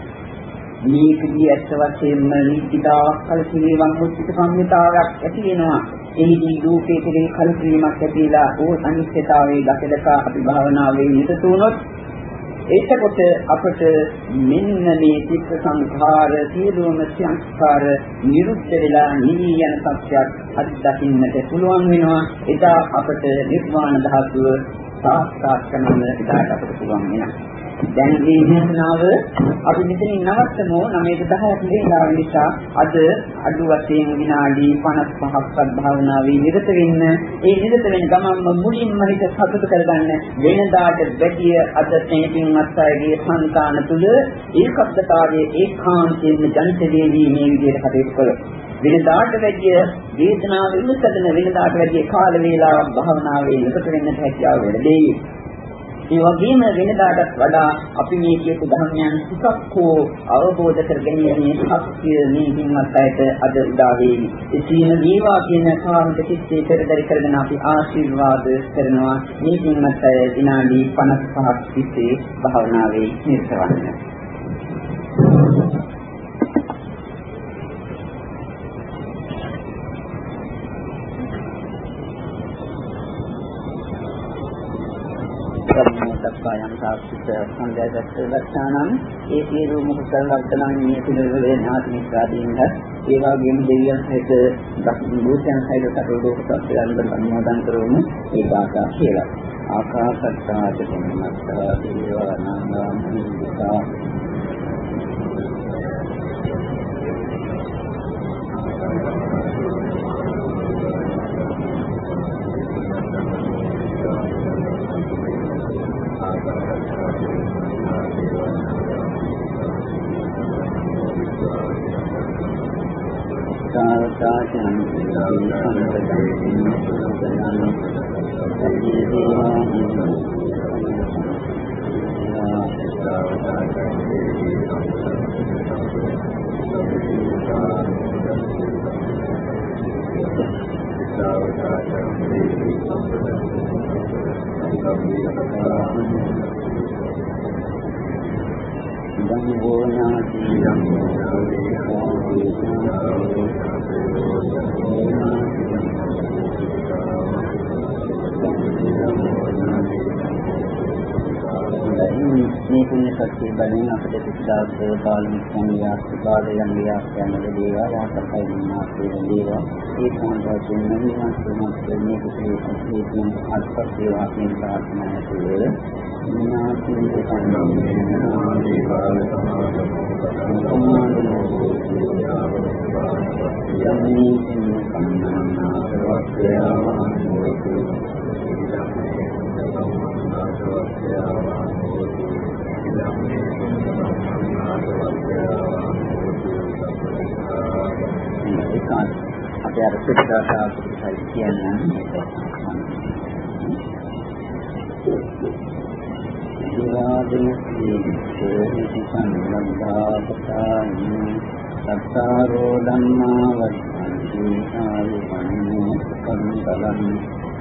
මේකදී ඇත්ත වශයෙන්ම නිත්‍යතාවක් කලකිරීමක් මුචිත සම්මිතාවක් ඇති වෙනවා. එහිදී රූපේ කෙරෙහි කලකිරීමක් ඇතිලා ඕ අනිත්‍යතාවයේ දැකදක අපි භාවනාවේ නිරත වුණොත් එතකොට අපට මෙන්න මේ චිත්ත සංඛාර සියලුම සංස්කාර නිරුද්ධ වෙලා නිවි යන සත්‍යයක් අත්දකින්නට පුළුවන් වෙනවා. එදා අපට නිර්වාණ ධාතුව සාක්ෂාත් කරගන්න එදාට අපට පුළුවන් වෙනවා. දැන් මේ දේශනාව අපි මෙතනින් නවත්තමු. 9:10ක් වේලාව නිසා අද අඩු වශයෙන් විනාඩි 55ක්වත් භාවනාවේ නිරත වෙන්න ඒ නිරත වෙන ගමන්ම මුලින්ම හිත සතුට කරගන්න වෙනදාට වැඩිය අද තේපින්වත් අයගේ සංකාන තුල ඒකබ්දතාවයේ ඒකාන්තයෙන් ජනිත වේවි මේ විදිහට කටයුතු කළොත් වෙනදාට වැඩිය වේදනාව ඉන්නකදන වෙනදාට වැඩිය කාල වේලාවක් භාවනාවේ නිරත වෙන්න හැකියාව ලැබෙයි ඒ වගේම වෙනදාටත් වඩා අපි මේ කියපු ධර්මයන් ටිකක් හෝ අවබෝධ කරගැනීමේ ශක්තිය මේ හිමත් අයට අද උදා වේවි. ඒ සීන දීවා කියන කාරණක කිත්තේ පෙරදරි කරගෙන අපි ආශිර්වාද කරනවා. මේ හිමත් අය විනාඩි 55ක් තිස්සේ භාවනාවේ නිරත වන්න. යම් තාක්ෂිත සංදේශයක් ගත්තානම් ඒ සියලු මුකුත් කරගත්තනම් මේ පිළිවෙලේ ඥාති මිත්‍රාදීන්ට ඒ වගේම දෙවියන් සහිත දක්ෂිණ සහිත සතරෝක සත්‍යයන් අනුමෝදන් කරවමු ඒ භාෂා කියලා. කාශං සම්පදං සදානං සතිදීවා သမ္ဘောနာတိယံသာဝေသံသမ္ဘောနာတိယံသာဝေသံ මේ පුණ්‍ය ශක්තිය බලෙන් අපිට සිතාසේ බාලමිකයන් යාස්පාදයන් යාස්යන් දේවා වාසකයි විනාශේ දේවා ඒ සම්පූර්ණ නිවන් සුවපත් මේ කුසලයේ අත්‍යවශ්‍යම අත්පත් වේවා කියන ප්‍රාර්ථනාව තුළ විනාශයෙන් සම්බන්ධ දේවාල යමී අපේ අර සුද්ධාසා පුරුෂයි කියන්නේ විවාදන සීලේ සංගම්දාපතානි සත්තාරෝ ධම්මා වස්සන්ති ආයුපන්නෝ සම්පදං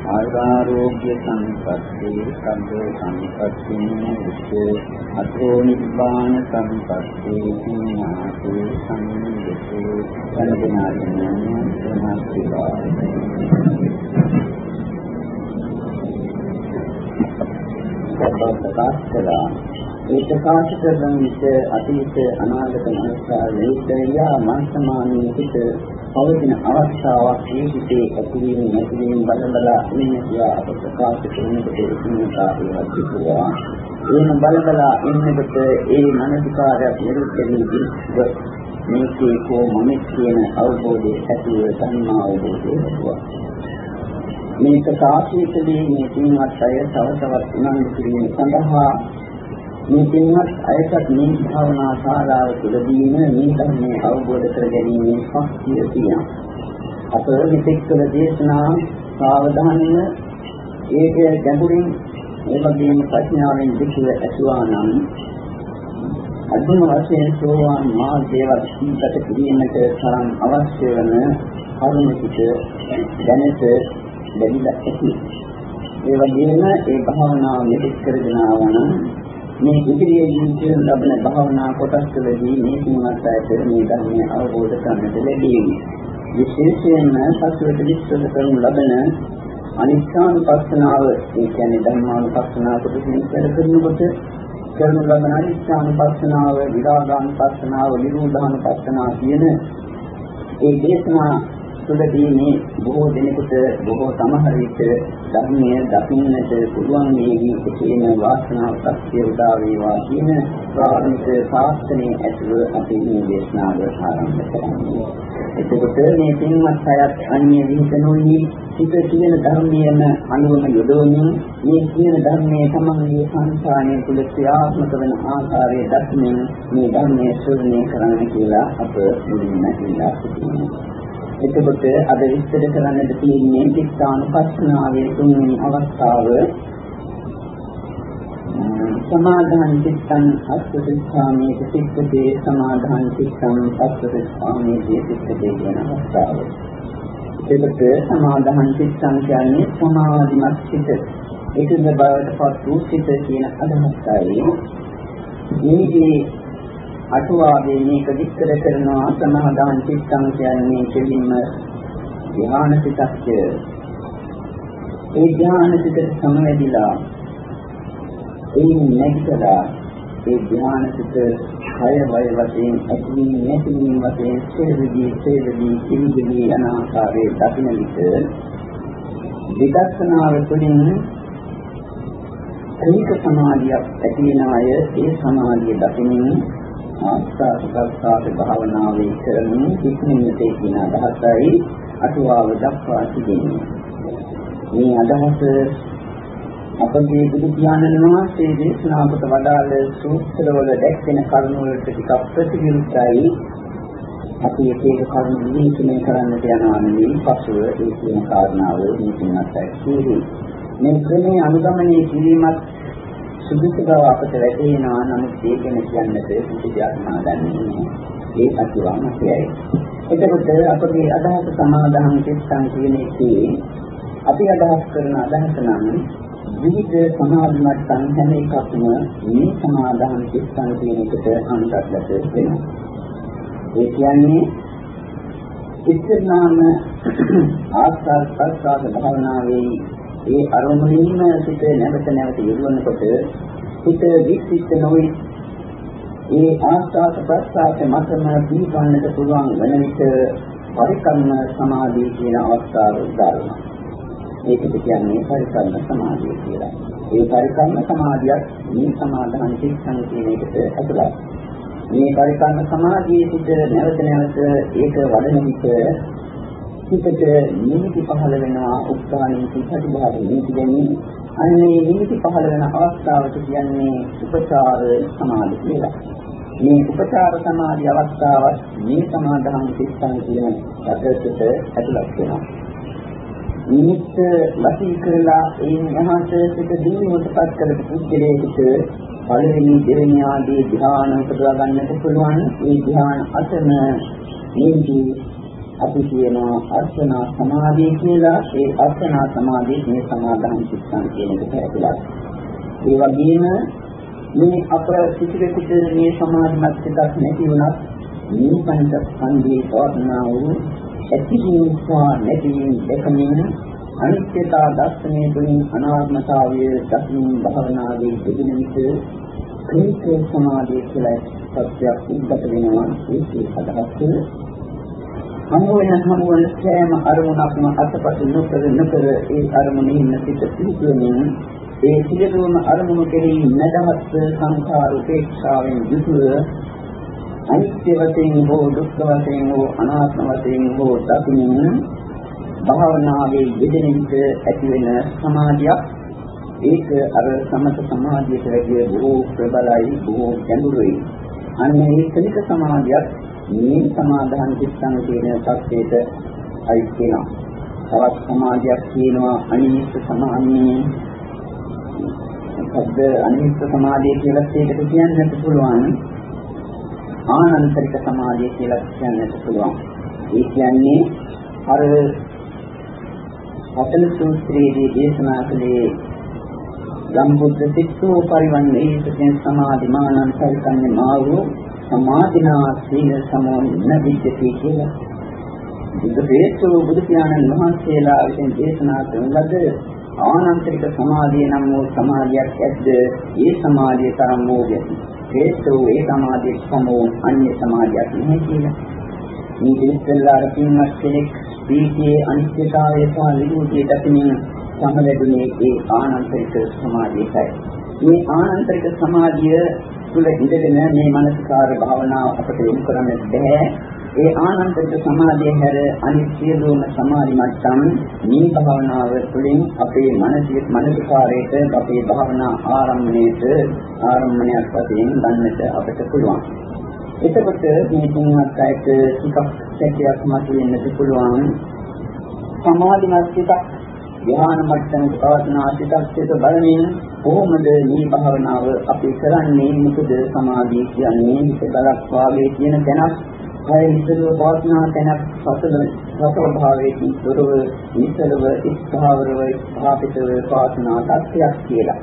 ආයුරෝග්‍ය සංපත්ති සම්බ සංපත්ති විච්ඡේ අතෝ නිබ්බාන සංපත්ති ඥාති සංයුතු සම්පනායන සමාධිවා ප්‍රකාශ කළා ඒ ප්‍රකාශ කරන විට අතීත අනාගත මනසා වේදයා මනසමානී පිට පවතින අවස්ථාවක් මේ හිතේ ඇතිවීම නැතිවීම බලබලා ඉන්න කියලා අප ප්‍රකාශ කරනකොට ඒකීමතා ඒවත් කිව්වා එහෙම බලබලා ඉන්නකොට ඒ මනසිකාරයක් නිරුද්ධ වී මේකේ කොමනෙක් කියන අවබෝධය ඇතිව සම්මා අවබෝධය ලැබුවා. මේක සාක්ෂිතදී මේ පින්වත් අය තව තවත් උනන්දු කිරීම සඳහා මේ පින්වත් අයටත් මේ භාවනා ශාලාව තුළදීම මේ ධර්මයේ අවබෝධ කර ගැනීමේ ශක්තිය තියෙනවා. අප මෙතෙක් කළ දේශනා සාවධානව ඒක ගැඹුරින් ඒ වගේම ප්‍රඥාවෙන් දෙකව ඇසුවා නම් අදුම වශයෙන් සෝවාන් මාර්ගයවත් සීගත කිරීමට තරම් අවශ්‍ය වන කරුණික දැනට ලැබිලා ඇති. ඒ වගේම ඒ භාවනාව මෙතෙක් කරගෙන ආවනම් මේ ඉදිරියේ ජීවිතයෙන් ලබන භාවනා කොටස් වලදී මේ තුන්වත් අයට මේ ධර්මය අවබෝධ කරගන්නට ලැබීම. විශේෂයෙන්ම සත්‍යයට විශ්වාස කරනු ලබන අනිත්‍යානුපස්සනාව ඒ කියන්නේ ධර්මානුපස්සනාව කොටසින් කරනකොට කරනු ලබන අනිත්‍යානුපස්සනාව, විරාගානුපස්සනාව, නිරෝධානුපස්සනාව කියන ඒ දේශනා තුළදී මේ බොහෝ දෙනෙකුට බොහෝ සමහර විට ධර්මයේ දකින්නට පුළුවන් වේවි කියන වාසනාව සත්‍ය උදා වේවා කියන ප්‍රාණික ශාස්ත්‍රයේ ඇතුව අපි මේ දේශනාව ආරම්භ කරන්නේ. එතකොට මේ පින්වත් අයත් අන්‍ය විහිදෙනුනි සිත කියන ධර්මයේම අනුවම යොදවමින් මේ කියන ධර්මයේ තමන්ගේ සංසාරයේ තුල ක්‍රියාත්මක වන ආකාරය දක්මින් මේ ධර්මයේ ශ්‍රවණය කරන්න කියලා අප මුලින්ම ඉල්ලා සිටිනවා. එතකොට අද විස්තර කරන්නට තියෙන්නේ චිත්තානුපස්සනාවේ තුන්වෙනි අවස්ථාව සමාධාන චිත්තං අස්සසිස්සාමේ සිත්තේ සමාධාන චිත්තං අස්සසිස්සාමේ සිත්තේ කියන අවස්ථාව. එතකොට සමාධාන චිත්තං කියන්නේ සමාධිමත් සිත. ඒකද බවට පත් වූ සිත කියන අදහසයි. මේකේ අටුවාවේ මේක විස්තර කරනවා සමාදාන චිත්තං කියන්නේ කෙලින්ම ධ්‍යාන සිතක්ය. ඒ ධ්‍යාන සිත සමවැදිලා එයින් නැගිටලා ඒ ධ්‍යානසිත කය වය වශයෙන් ඇතිවීම නැතිවීම වශයෙන් සේවදී සේවදී කිවිදී යන ආකාරයේ දකින්න විට විදර්ශනාව තුළින් ඒක සමාධියක් ඇති වෙන අය ඒ සමාධිය දකිනින් ආස්වාද ප්‍රසආද භාවනාවේ කරමින් ඉක්මනට කියන අදහසයි අටුවාව දක්වා තිබෙන්නේ. මේ අදහස අපගේ බුදු පියාණන් වහන්සේ දේශනා කොට වදාළ සූත්‍රවල දැක්වෙන කරුණු වලට ටිකක් ප්‍රතිවිරුද්ධයි. අපි එක එක කරුණු විශ්ලේෂණය කරන්නට යනවා නෙවෙයි පසුව ඒ කියන කාරණාව මේකින්වත් ඇහිරි. මේ ක්‍රමයේ අනුගමනය කිරීමත් සුදුසු බව අපට වැටහෙනවා නමුත් ඒක කියන්නට කිසි දෙයක් නාදන්නේ ඒ අතිවාමකයයි. එතකොට අපගේ අදහස සමාදාන කිස්සන් කියන එකේ අපි අදහස් කරන අදහස නම් විවිධ සමාධි මට්ටම් හැම එකක්ම මේ සමාදාන කිස්සන් කියන එකට අනුගතව වෙනවා. ඒ කියන්නේ ඉස්සරනාම ආස්වාද ප්‍රසආද භාවනාවේ ඒ අරමුණින්ම සිට නැවත නැවත යොදවනකොට සිත වික්ෂිප්ත නොවේ ඒ ආස්වාද ප්‍රසආද මතම දීපන්නට පුළුවන් වෙන විට පරිකර්ම සමාධිය කියන අවස්ථාව උදාහරණ. ඒකට කියන්නේ පරිකර්ම සමාධිය කියලා. ඒ පරිකර්ම සමාධියක් මේ සමාධන චිත්තං කියන එකට ඇතුළත්. මේ පරිකර්ම සමාධියේ සිට නැවත නැවත ඒක වඩන විට හිතට නිමිති පහළ වෙනවා උත්සාහයෙන් ප්‍රතිභාව නිමිති ගැනීම. අන්නේ නිමිති පහළ වෙන අවස්ථාවට කියන්නේ උපචාර සමාධි කියලා. මේ උපචාර සමාධි අවස්ථාවත් මේ සමාධාන සිස්තන් කියන රටකට ඇතුළත් වෙනවා. නිමිත්ත වශී කරලා ඒ මහාශේෂික දිනුවටපත් කරපු පුද්ගලයෙකුට පළවෙනි දෙවෙනි ආදී ධ්‍යාන උපදවා ගන්නට පුළුවන්. ඒ ධ්‍යාන අතන නිමිති අපි කියනවා අර්චනා සමාධිය කියලා ඒ අර්චනා සමාධිය මේ සමාධාන සිස්තන් කියන එකට ඇතුළත්. ඒ වගේම මේ අප කිසිවෙකුට මේ සමාධිමත් සිතක් නැති වුණත් මේ පංච ස්කන්ධයේ පවත්නා වූ ඇතිවීම සහ නැතිවීම දෙකමින් අනිත්‍යතා දර්ශනය තුළින් අනාත්මතාවය දකින්න භාවනාවේ දෙදින විට ක්‍රීතේ සමාධිය කියලා සත්‍යයක් උද්ගත වෙනවා ඒකේ අදහස හමු වෙන හමු වෙන සෑම අරමුණක්ම අතපත නොකර නොකර ඒ අරමුණේ ඉන්න සිට පිහිටුවමින් ඒ සියලුම අරමුණු කෙරෙහි නැදහත් සංඛාර උපේක්ෂාවෙන් යුතුව අනිත්‍ය වශයෙන් හෝ දුක්ඛ වශයෙන් හෝ අනාත්ම වශයෙන් හෝ දකින්න භාවනාවේ යෙදෙන විට ඇති වෙන සමාධියක්. ඒක අර සමත සමාධියට වැඩිය බොහෝ ප්‍රබලයි බොහෝ ගැඹුරුයි. අන්න ඒ කලික සමාධියක් මේ සමාදාන චිත්තං කියන සත්‍යයට අයිත් වෙනවා. තවත් සමාධියක් තියෙනවා අනිමිත් සමාධිය. මොකද අනිමිත් සමාධිය කියලා ඒකට කියන්නත් පුළුවන්. ආනන්තරික සමාධිය කියලා කියන්නත් පුළුවන්. ඒ කියන්නේ අර අතන සූත්‍රයේදී දේශනා කළේ සම්බුද්ධ සිත්තෝ පරිවන්නේ සත්‍ය සමාධි මානං පරිකන්නේ මාවෝ සමාධිනා සීල සමෝන්න විද්‍යති කියලා. බුදු හේතු බුදු පියාණන් වහන්සේලා විසින් දේශනා කරන ලද ආනන්තරික සමාධිය නම් වූ සමාධියක් ඇද්ද ඒ සමාධිය තරම් වූ හේතු ඒ සමාධිය සමෝ අන්‍ය සමාධියක් නැහැ කියලා. මේ දෙස්සල්ලා රකින්නක් කෙනෙක් දීකේ අනිත්‍යතාවය සහ විමුක්තිය දකිනින් සමලැබුණේ ඒ ආනන්තරික සමාධියයි. මේ ආනන්තරික සමාධිය තුළ ඉඳගෙන මේ මානසිකාර භාවනාව අපට යොමු කරන්නට බැහැ. ඒ ආනන්දක සමාධිය හැර අනිත් සියලුම සමාධි මට්ටම් මේ භාවනාව තුළින් අපේ මානසික මානසිකාරයට අපේ භාවනා ආරම්භණයට ආරම්භණයක් වශයෙන් ගන්නට අපට පුළුවන්. එතකොට මේ තුන්වත් අයට ටිකක් සැකයක් මතුවෙන්නත් පුළුවන්. සමාධිමත් සිතක් ධ්‍යාන මට්ටමක පවත්න ආසිතක්ෂේත බලමින් කොහොමද මේ භාවනාව අපි කරන්නේ? මොකද සමාධිය කියන්නේ හිත බලක් වාගේ කියන තැනක් කය විසලව පවත්නා තැනක් සසල සසල භාවයේ දොරව විසලව ස්ථාවරව ස්ථාපිතව පවත්නා තත්ත්වයක් කියලා.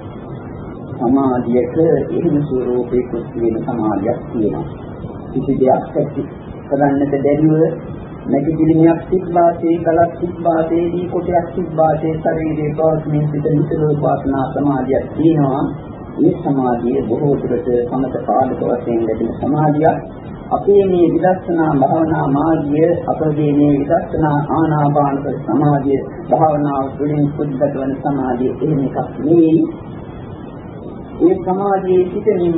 සමාධියක එහෙම ස්වરૂපයක තියෙන සමාධියක් තියෙනවා. කිසි දෙයක් ඇති කරන්නට බැරිව නැති පිළිමියක් සිත්වාසේ ගලක් සිත්වාසේ දී කොටයක් සිත්වාසේ ශරීරයේ පවත්මින් සිට විතර වාසනා සමාධියක් තියෙනවා මේ සමාධිය බොහෝ දුරට සමත පාදක වශයෙන් ලැබෙන සමාධියක්. අපේ මේ විදර්ශනා භාවනා මාර්ගය අපගේ මේ විදර්ශනා ආනාපාන සමාධිය භාවනාව තුළින් සුද්ධ වන සමාධිය එහෙම එකක් නෙවෙයි. ඒ සමාධියේ සිටින්ම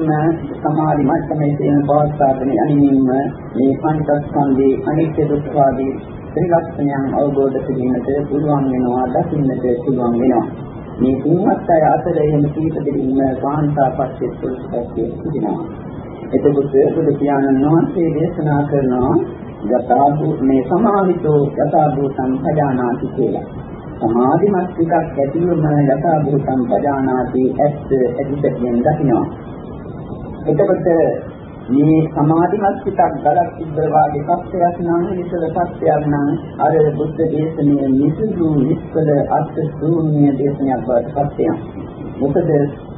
සමාධි මට්ටමේ තියෙන පවත්වාගෙන යමින්ම මේ පංචස්කන්ධේ අනිත්‍ය දුක්ඛ ආදී ත්‍රිලක්ෂණයන් අවබෝධ කිරීමට පුළුවන් වෙනවා දකින්නට පුළුවන් වෙනවා. මේ තුන්වත් අය අතර එහෙම කීප දෙකින්ම කාන්තාපස්සේ පුරුෂත්වයේ සිටිනවා එතකොට බුදු පියාණන් වහන්සේ දේශනා කරනවා යථාභූ මේ සමාහිතෝ යථාභූතං පජානාති කියලා. සමාධිමත් ටිකක් ඇතිවම යථා භූතං පජානාති ඇත්ත ඇතිසෙන් දකිනවා. එතකොට මේ සමාධිමත් ටිකක් ගලක් තිබ්බ වාගේ පස්සයක් නම් විසල පස්සයක් නම් අර බුද්ධ දේශනාවේ නිසුදු නිස්කල අර්ථ ශූන්‍ය දේශනයක් බවට පත් වෙනවා. මොකද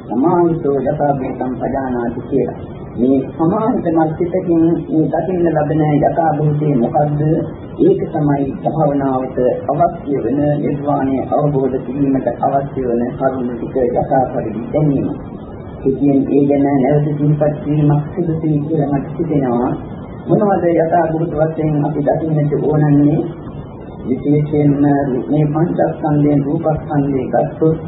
සමාහිතෝ යථා භූතං පජානාති කියලා. මේ සමාහිත මස්තිතකින් මේ දකින්න ලබන යථා භූතේ මොකද්ද? ඒක තමයි භාවනාවට අවශ්‍ය වෙන නිර්වාණය අවබෝධ කිරීමට අවශ්‍ය වෙන කරුණු ටික යථා පරිදි දැනීම. ඉතින් ඒ ගැන නැවත සිහිපත් කිරීමක් සිදුසී කියලා මට හිතෙනවා. මොනවද යථා භූත වශයෙන් අපි දකින්නට ඕනන්නේ? විශේෂයෙන්ම මේ පංචස්කන්ධයෙන් රූපස්කන්ධය ගත්තොත්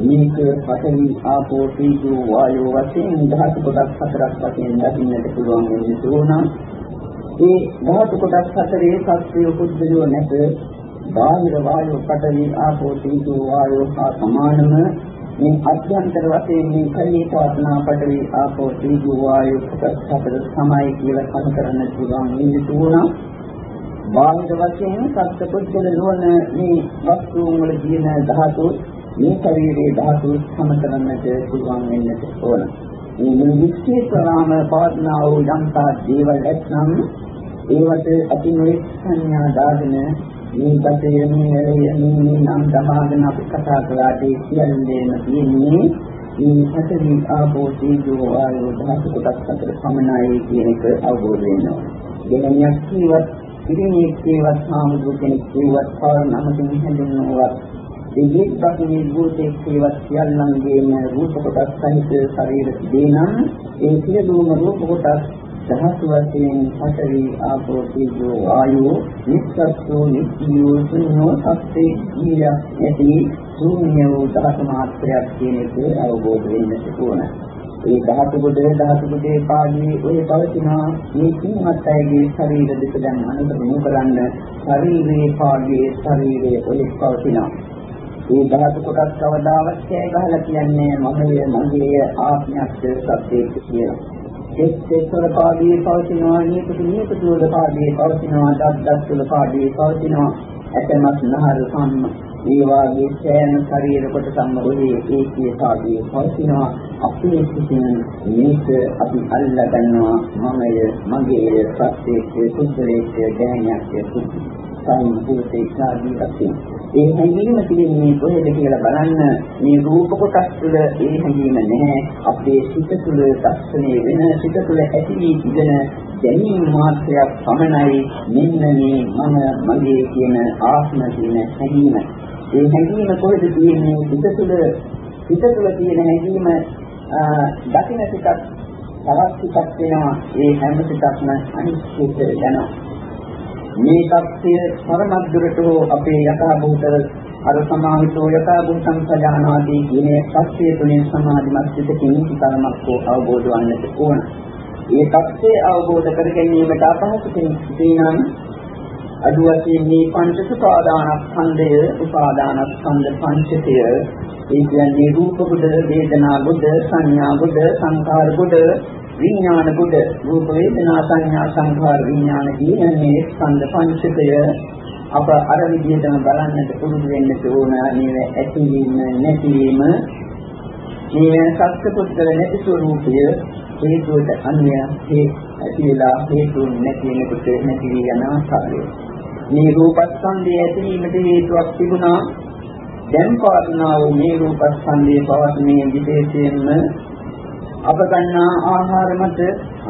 මේක පඨවි ආපෝ තේජෝ වායෝ වශයෙන් ධාතු කොටස් හතරක් වශයෙන් දකින්නට පුළුවන් වෙන්නේ තෝරනම් ඒ ධාතු කොටස් හතරේ සත්‍ය පුද්ගලෝ නැත. බාහිර වායෝ පඨවි ආපෝ තේජෝ වායෝ හා සමානම. මේ අභ්‍යන්තර වශයෙන් මේ කලී පවත්නා පඨවි ආපෝ තේජෝ වායෝ කොටස් හතර සමයි කියලා කන කරන්න පුළුවන් වෙන්නේ තෝරනම් බාහිර වශයෙන් සත්‍ය පුද්ගල නොවන මේ වස්තුන් වල තියෙන ධාතු මේ ශරීරයේ ධාතු සමතරන්නට පුළුවන් වෙන්නට ඕන. මේ මුළු විශ්ේෂරාම පවත්නා වූ යම්තා දේවල් ඇත්නම් ඒවට අති නොඑක් සංඥා දාගෙන මේ කටේ මේ මේ නම් සමාගෙන අපි කතා කළාට කියන්නේම තියෙන්නේ මේ සතරි ආපෝ තේජෝ ආයෝ ධාතු කොටස් අතර සමනයි කියන එක අවබෝධ වෙනවා. දෙනියක් කියවත් ඉරිණියෙක් කියවත් සාමුදු කෙනෙක් කියවත් පාර නමකින් හැඳින්වුවත් දෙවියෙක් දකින්නේ භූතේ සේවත් සියල්ලන්ගේම රූප කොටස් සහිත ශරීර දෙනම් ඒ සියලුම රූප කොටස් දහස් වශයෙන් පතරි ආපෝ තේජෝ වායෝ නිස්සත්තු නිත්‍යෝ සුඤ්ඤෝ සත්‍යේ කීය ඇති ශූන්‍ය වූ දහස මාත්‍රයක් කියන එක අවබෝධ වෙන්නට ඕන. ඒ ධාතු කොට ධාතු කොටේ පාදී ඔය පවතින මේ කින්වත් අයගේ ශරීර දෙක දැන් අනුකරණය කරන්න ශරීරයේ පාදී ශරීරයේ ඔය පවතිනවා. මේ ධාතු කොටස් කවදාවත් කෑ ගහලා කියන්නේ මමයේ මගේ ආත්මයක් සත්‍යයක් කියලා. එක් එක්වල පාදී පවතිනවා නියපොතු නියපොතු වල පාදී පවතිනවා දත් දත් වල පාදී පවතිනවා. ඇතමත් නහර සම්ම ඒ වාගේ සෑම ශරීර කොටසම ඔලේ ඒකේ පාදී පවතිනවා. අපේ සිටින මේක අපි අල්ලා ගන්නවා. මමය මගේ සත්‍යයේ සුද්ධලයේ දැනයක් සම්පූර්ණ ඒකාදී වශයෙන් ඒ හැඟීම තිබෙන්නේ කොහෙද කියලා බලන්න මේ රූප කොටස් තුළ ඒ හැඟීම නැහැ. අපේ සිත තුළ දර්ශනය වෙන සිත තුළ ඇති වී තිබෙන දැනීම මාත්‍රයක් පමණයි මෙන්න මේ මම මගේ කියන ආත්ම කියන හැඟීම. ඒ හැඟීම කොහෙද තියෙන්නේ? සිත තුළ සිත තුළ තියෙන හැඟීම දකින්න සිතක් තවත් සිතක් වෙනවා. ඒ හැම සිතක්ම අනිත්‍යයට යනවා. මේ தත්ය පරමද්දුරට අපේ යථාභූත අර සමාහිතෝ යථාභූතං සජානාදී කියන සත්‍ය තුලින් සමාධිමත් සිතකින් ධර්මයක් හෝ අවබෝධ වන්නට ඕන. මේ தත්ය අවබෝධ කර ගැනීමට අපහසු කෙනෙක් අඩු වශයෙන් මේ පංච සුපාදානස්කන්ධය උපාදානස්කන්ධ පංචකය ඒ කියන්නේ රූප බුද වේදනා බුද සංඥා බුද සංකාර බුද විඥාන කොට රූප වේදනා සංඥා සංඛාර විඥාන කියන්නේ ස්කන්ධ පංචකය අප අර විදිහටම බලන්නට පුරුදු වෙන්න ඕන මේ ඇතිවීම නැතිවීම. මේ සත්‍ය පුද්ගල නැති ස්වરૂපය හේතුවට අන්‍ය හේ ඇතිලා හේතු නැති වෙනකොට නැති යන ආකාරය. මේ රූපස්කන්ධය ඇතිවීමට හේතුවක් තිබුණා. දැන් පවත්නා වූ මේ රූපස්කන්ධයේ පවත්නේ විශේෂයෙන්ම අප ගන්නා ආහාර මත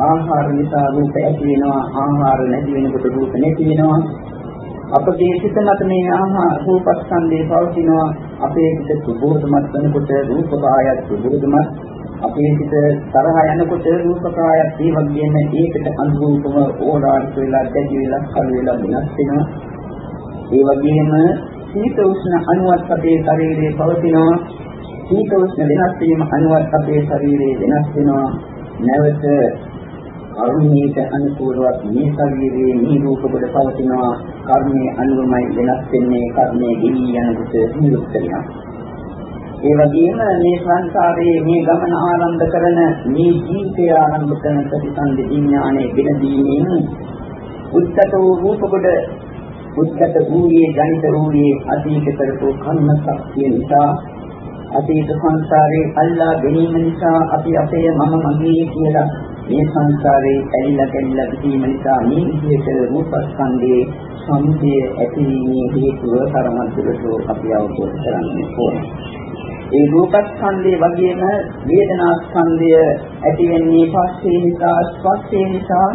ආහාර නිසා රූප ඇති වෙනවා ආහාර නැති වෙනකොට රූප නැති වෙනවා අපගේ සිත මත මේ ආහාර රූපස්කන්ධේ පවතිනවා අපේ සිත සුබෝධමත් වෙනකොට රූප කායත් සුබෝධමත් අපේ සිත තරහ යනකොට රූපකායත් ඒ වගේම ඒකට අනුරූපව ඕලාරික වෙලා දැඩි වෙලා කළු වෙලා වෙනස් වෙනවා. ඒ වගේම සීත උෂ්ණ අණුවත් අපේ ශරීරයේ පවතිනවා. සීත උෂ්ණ වෙනස් වීම අණුවත් අපේ ශරීරයේ වෙනස් වෙනවා. නැවත කර්මීට අනුකූලවත් මේ ශරීරයේ මේ රූප කොට පවතිනවා. කර්මයේ අනුවමයි වෙනස් වෙන්නේ. කර්මයේ ගෙවි යනකොට නිරුක්ත වෙනවා. ඒ වගේම මේ සංසාරයේ මේ ගමන ආරම්භ කරන මේ ජීවිතය ආරම්භ කරන ප්‍රතිසන්දි විඥානයේ වෙනදීමින් උත්තර වූ රූප කොට උත්තර වූයේ ජනිත වූයේ අතීත කරපු කර්ම ශක්තිය නිසා අතීත සංසාරේ අල්ලා ගැනීම නිසා අපි අපේ මම මගේ කියලා මේ සංසාරේ ඇලිලා ගැලිලා සිටීම නිසා මේ විදිහට රූපස්කන්ධයේ සම්පය ඇතිවීමේ හේතුව තරමද්දට අපි අවබෝධ කරගන්න ඕනේ. ඒ රූපස්කන්ධය වගේම වේදනාස්කන්ධය ඇති වෙන්නේ පස්සේ නිසා ස්පස්සේ නිසා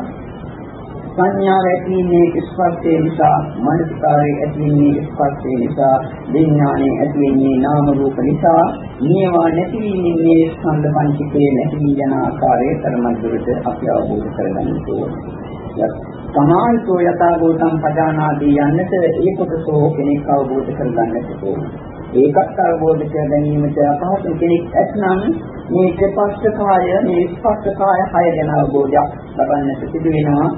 සංඥාව ඇතිවෙන්නේ ස්පර්ශය නිසා මනසිකාරය ඇතිවෙන්නේ ස්පර්ශය නිසා විඥානය ඇතිවෙන්නේ නාම රූප නිසා මේවා නැතිවීමෙන් මේ ස්කන්ධ පංචකයේ නැති යන ආකාරය තරමද්දුරට අපි අවබෝධ කරගන්න ඕනේ. සමාහිතෝ යථා භූතං පජානාදී යන්නට ඒ කොටසෝ කෙනෙක් අවබෝධ කරගන්නට ඕනේ. ඒකත් අවබෝධ කර ගැනීමට අපහසු කෙනෙක් ඇතනම් මේ ත්‍රිපස්ස කාය මේ ස්පස්ස කාය හය ගැන අවබෝධයක් ලබන්නට සිදු වෙනවා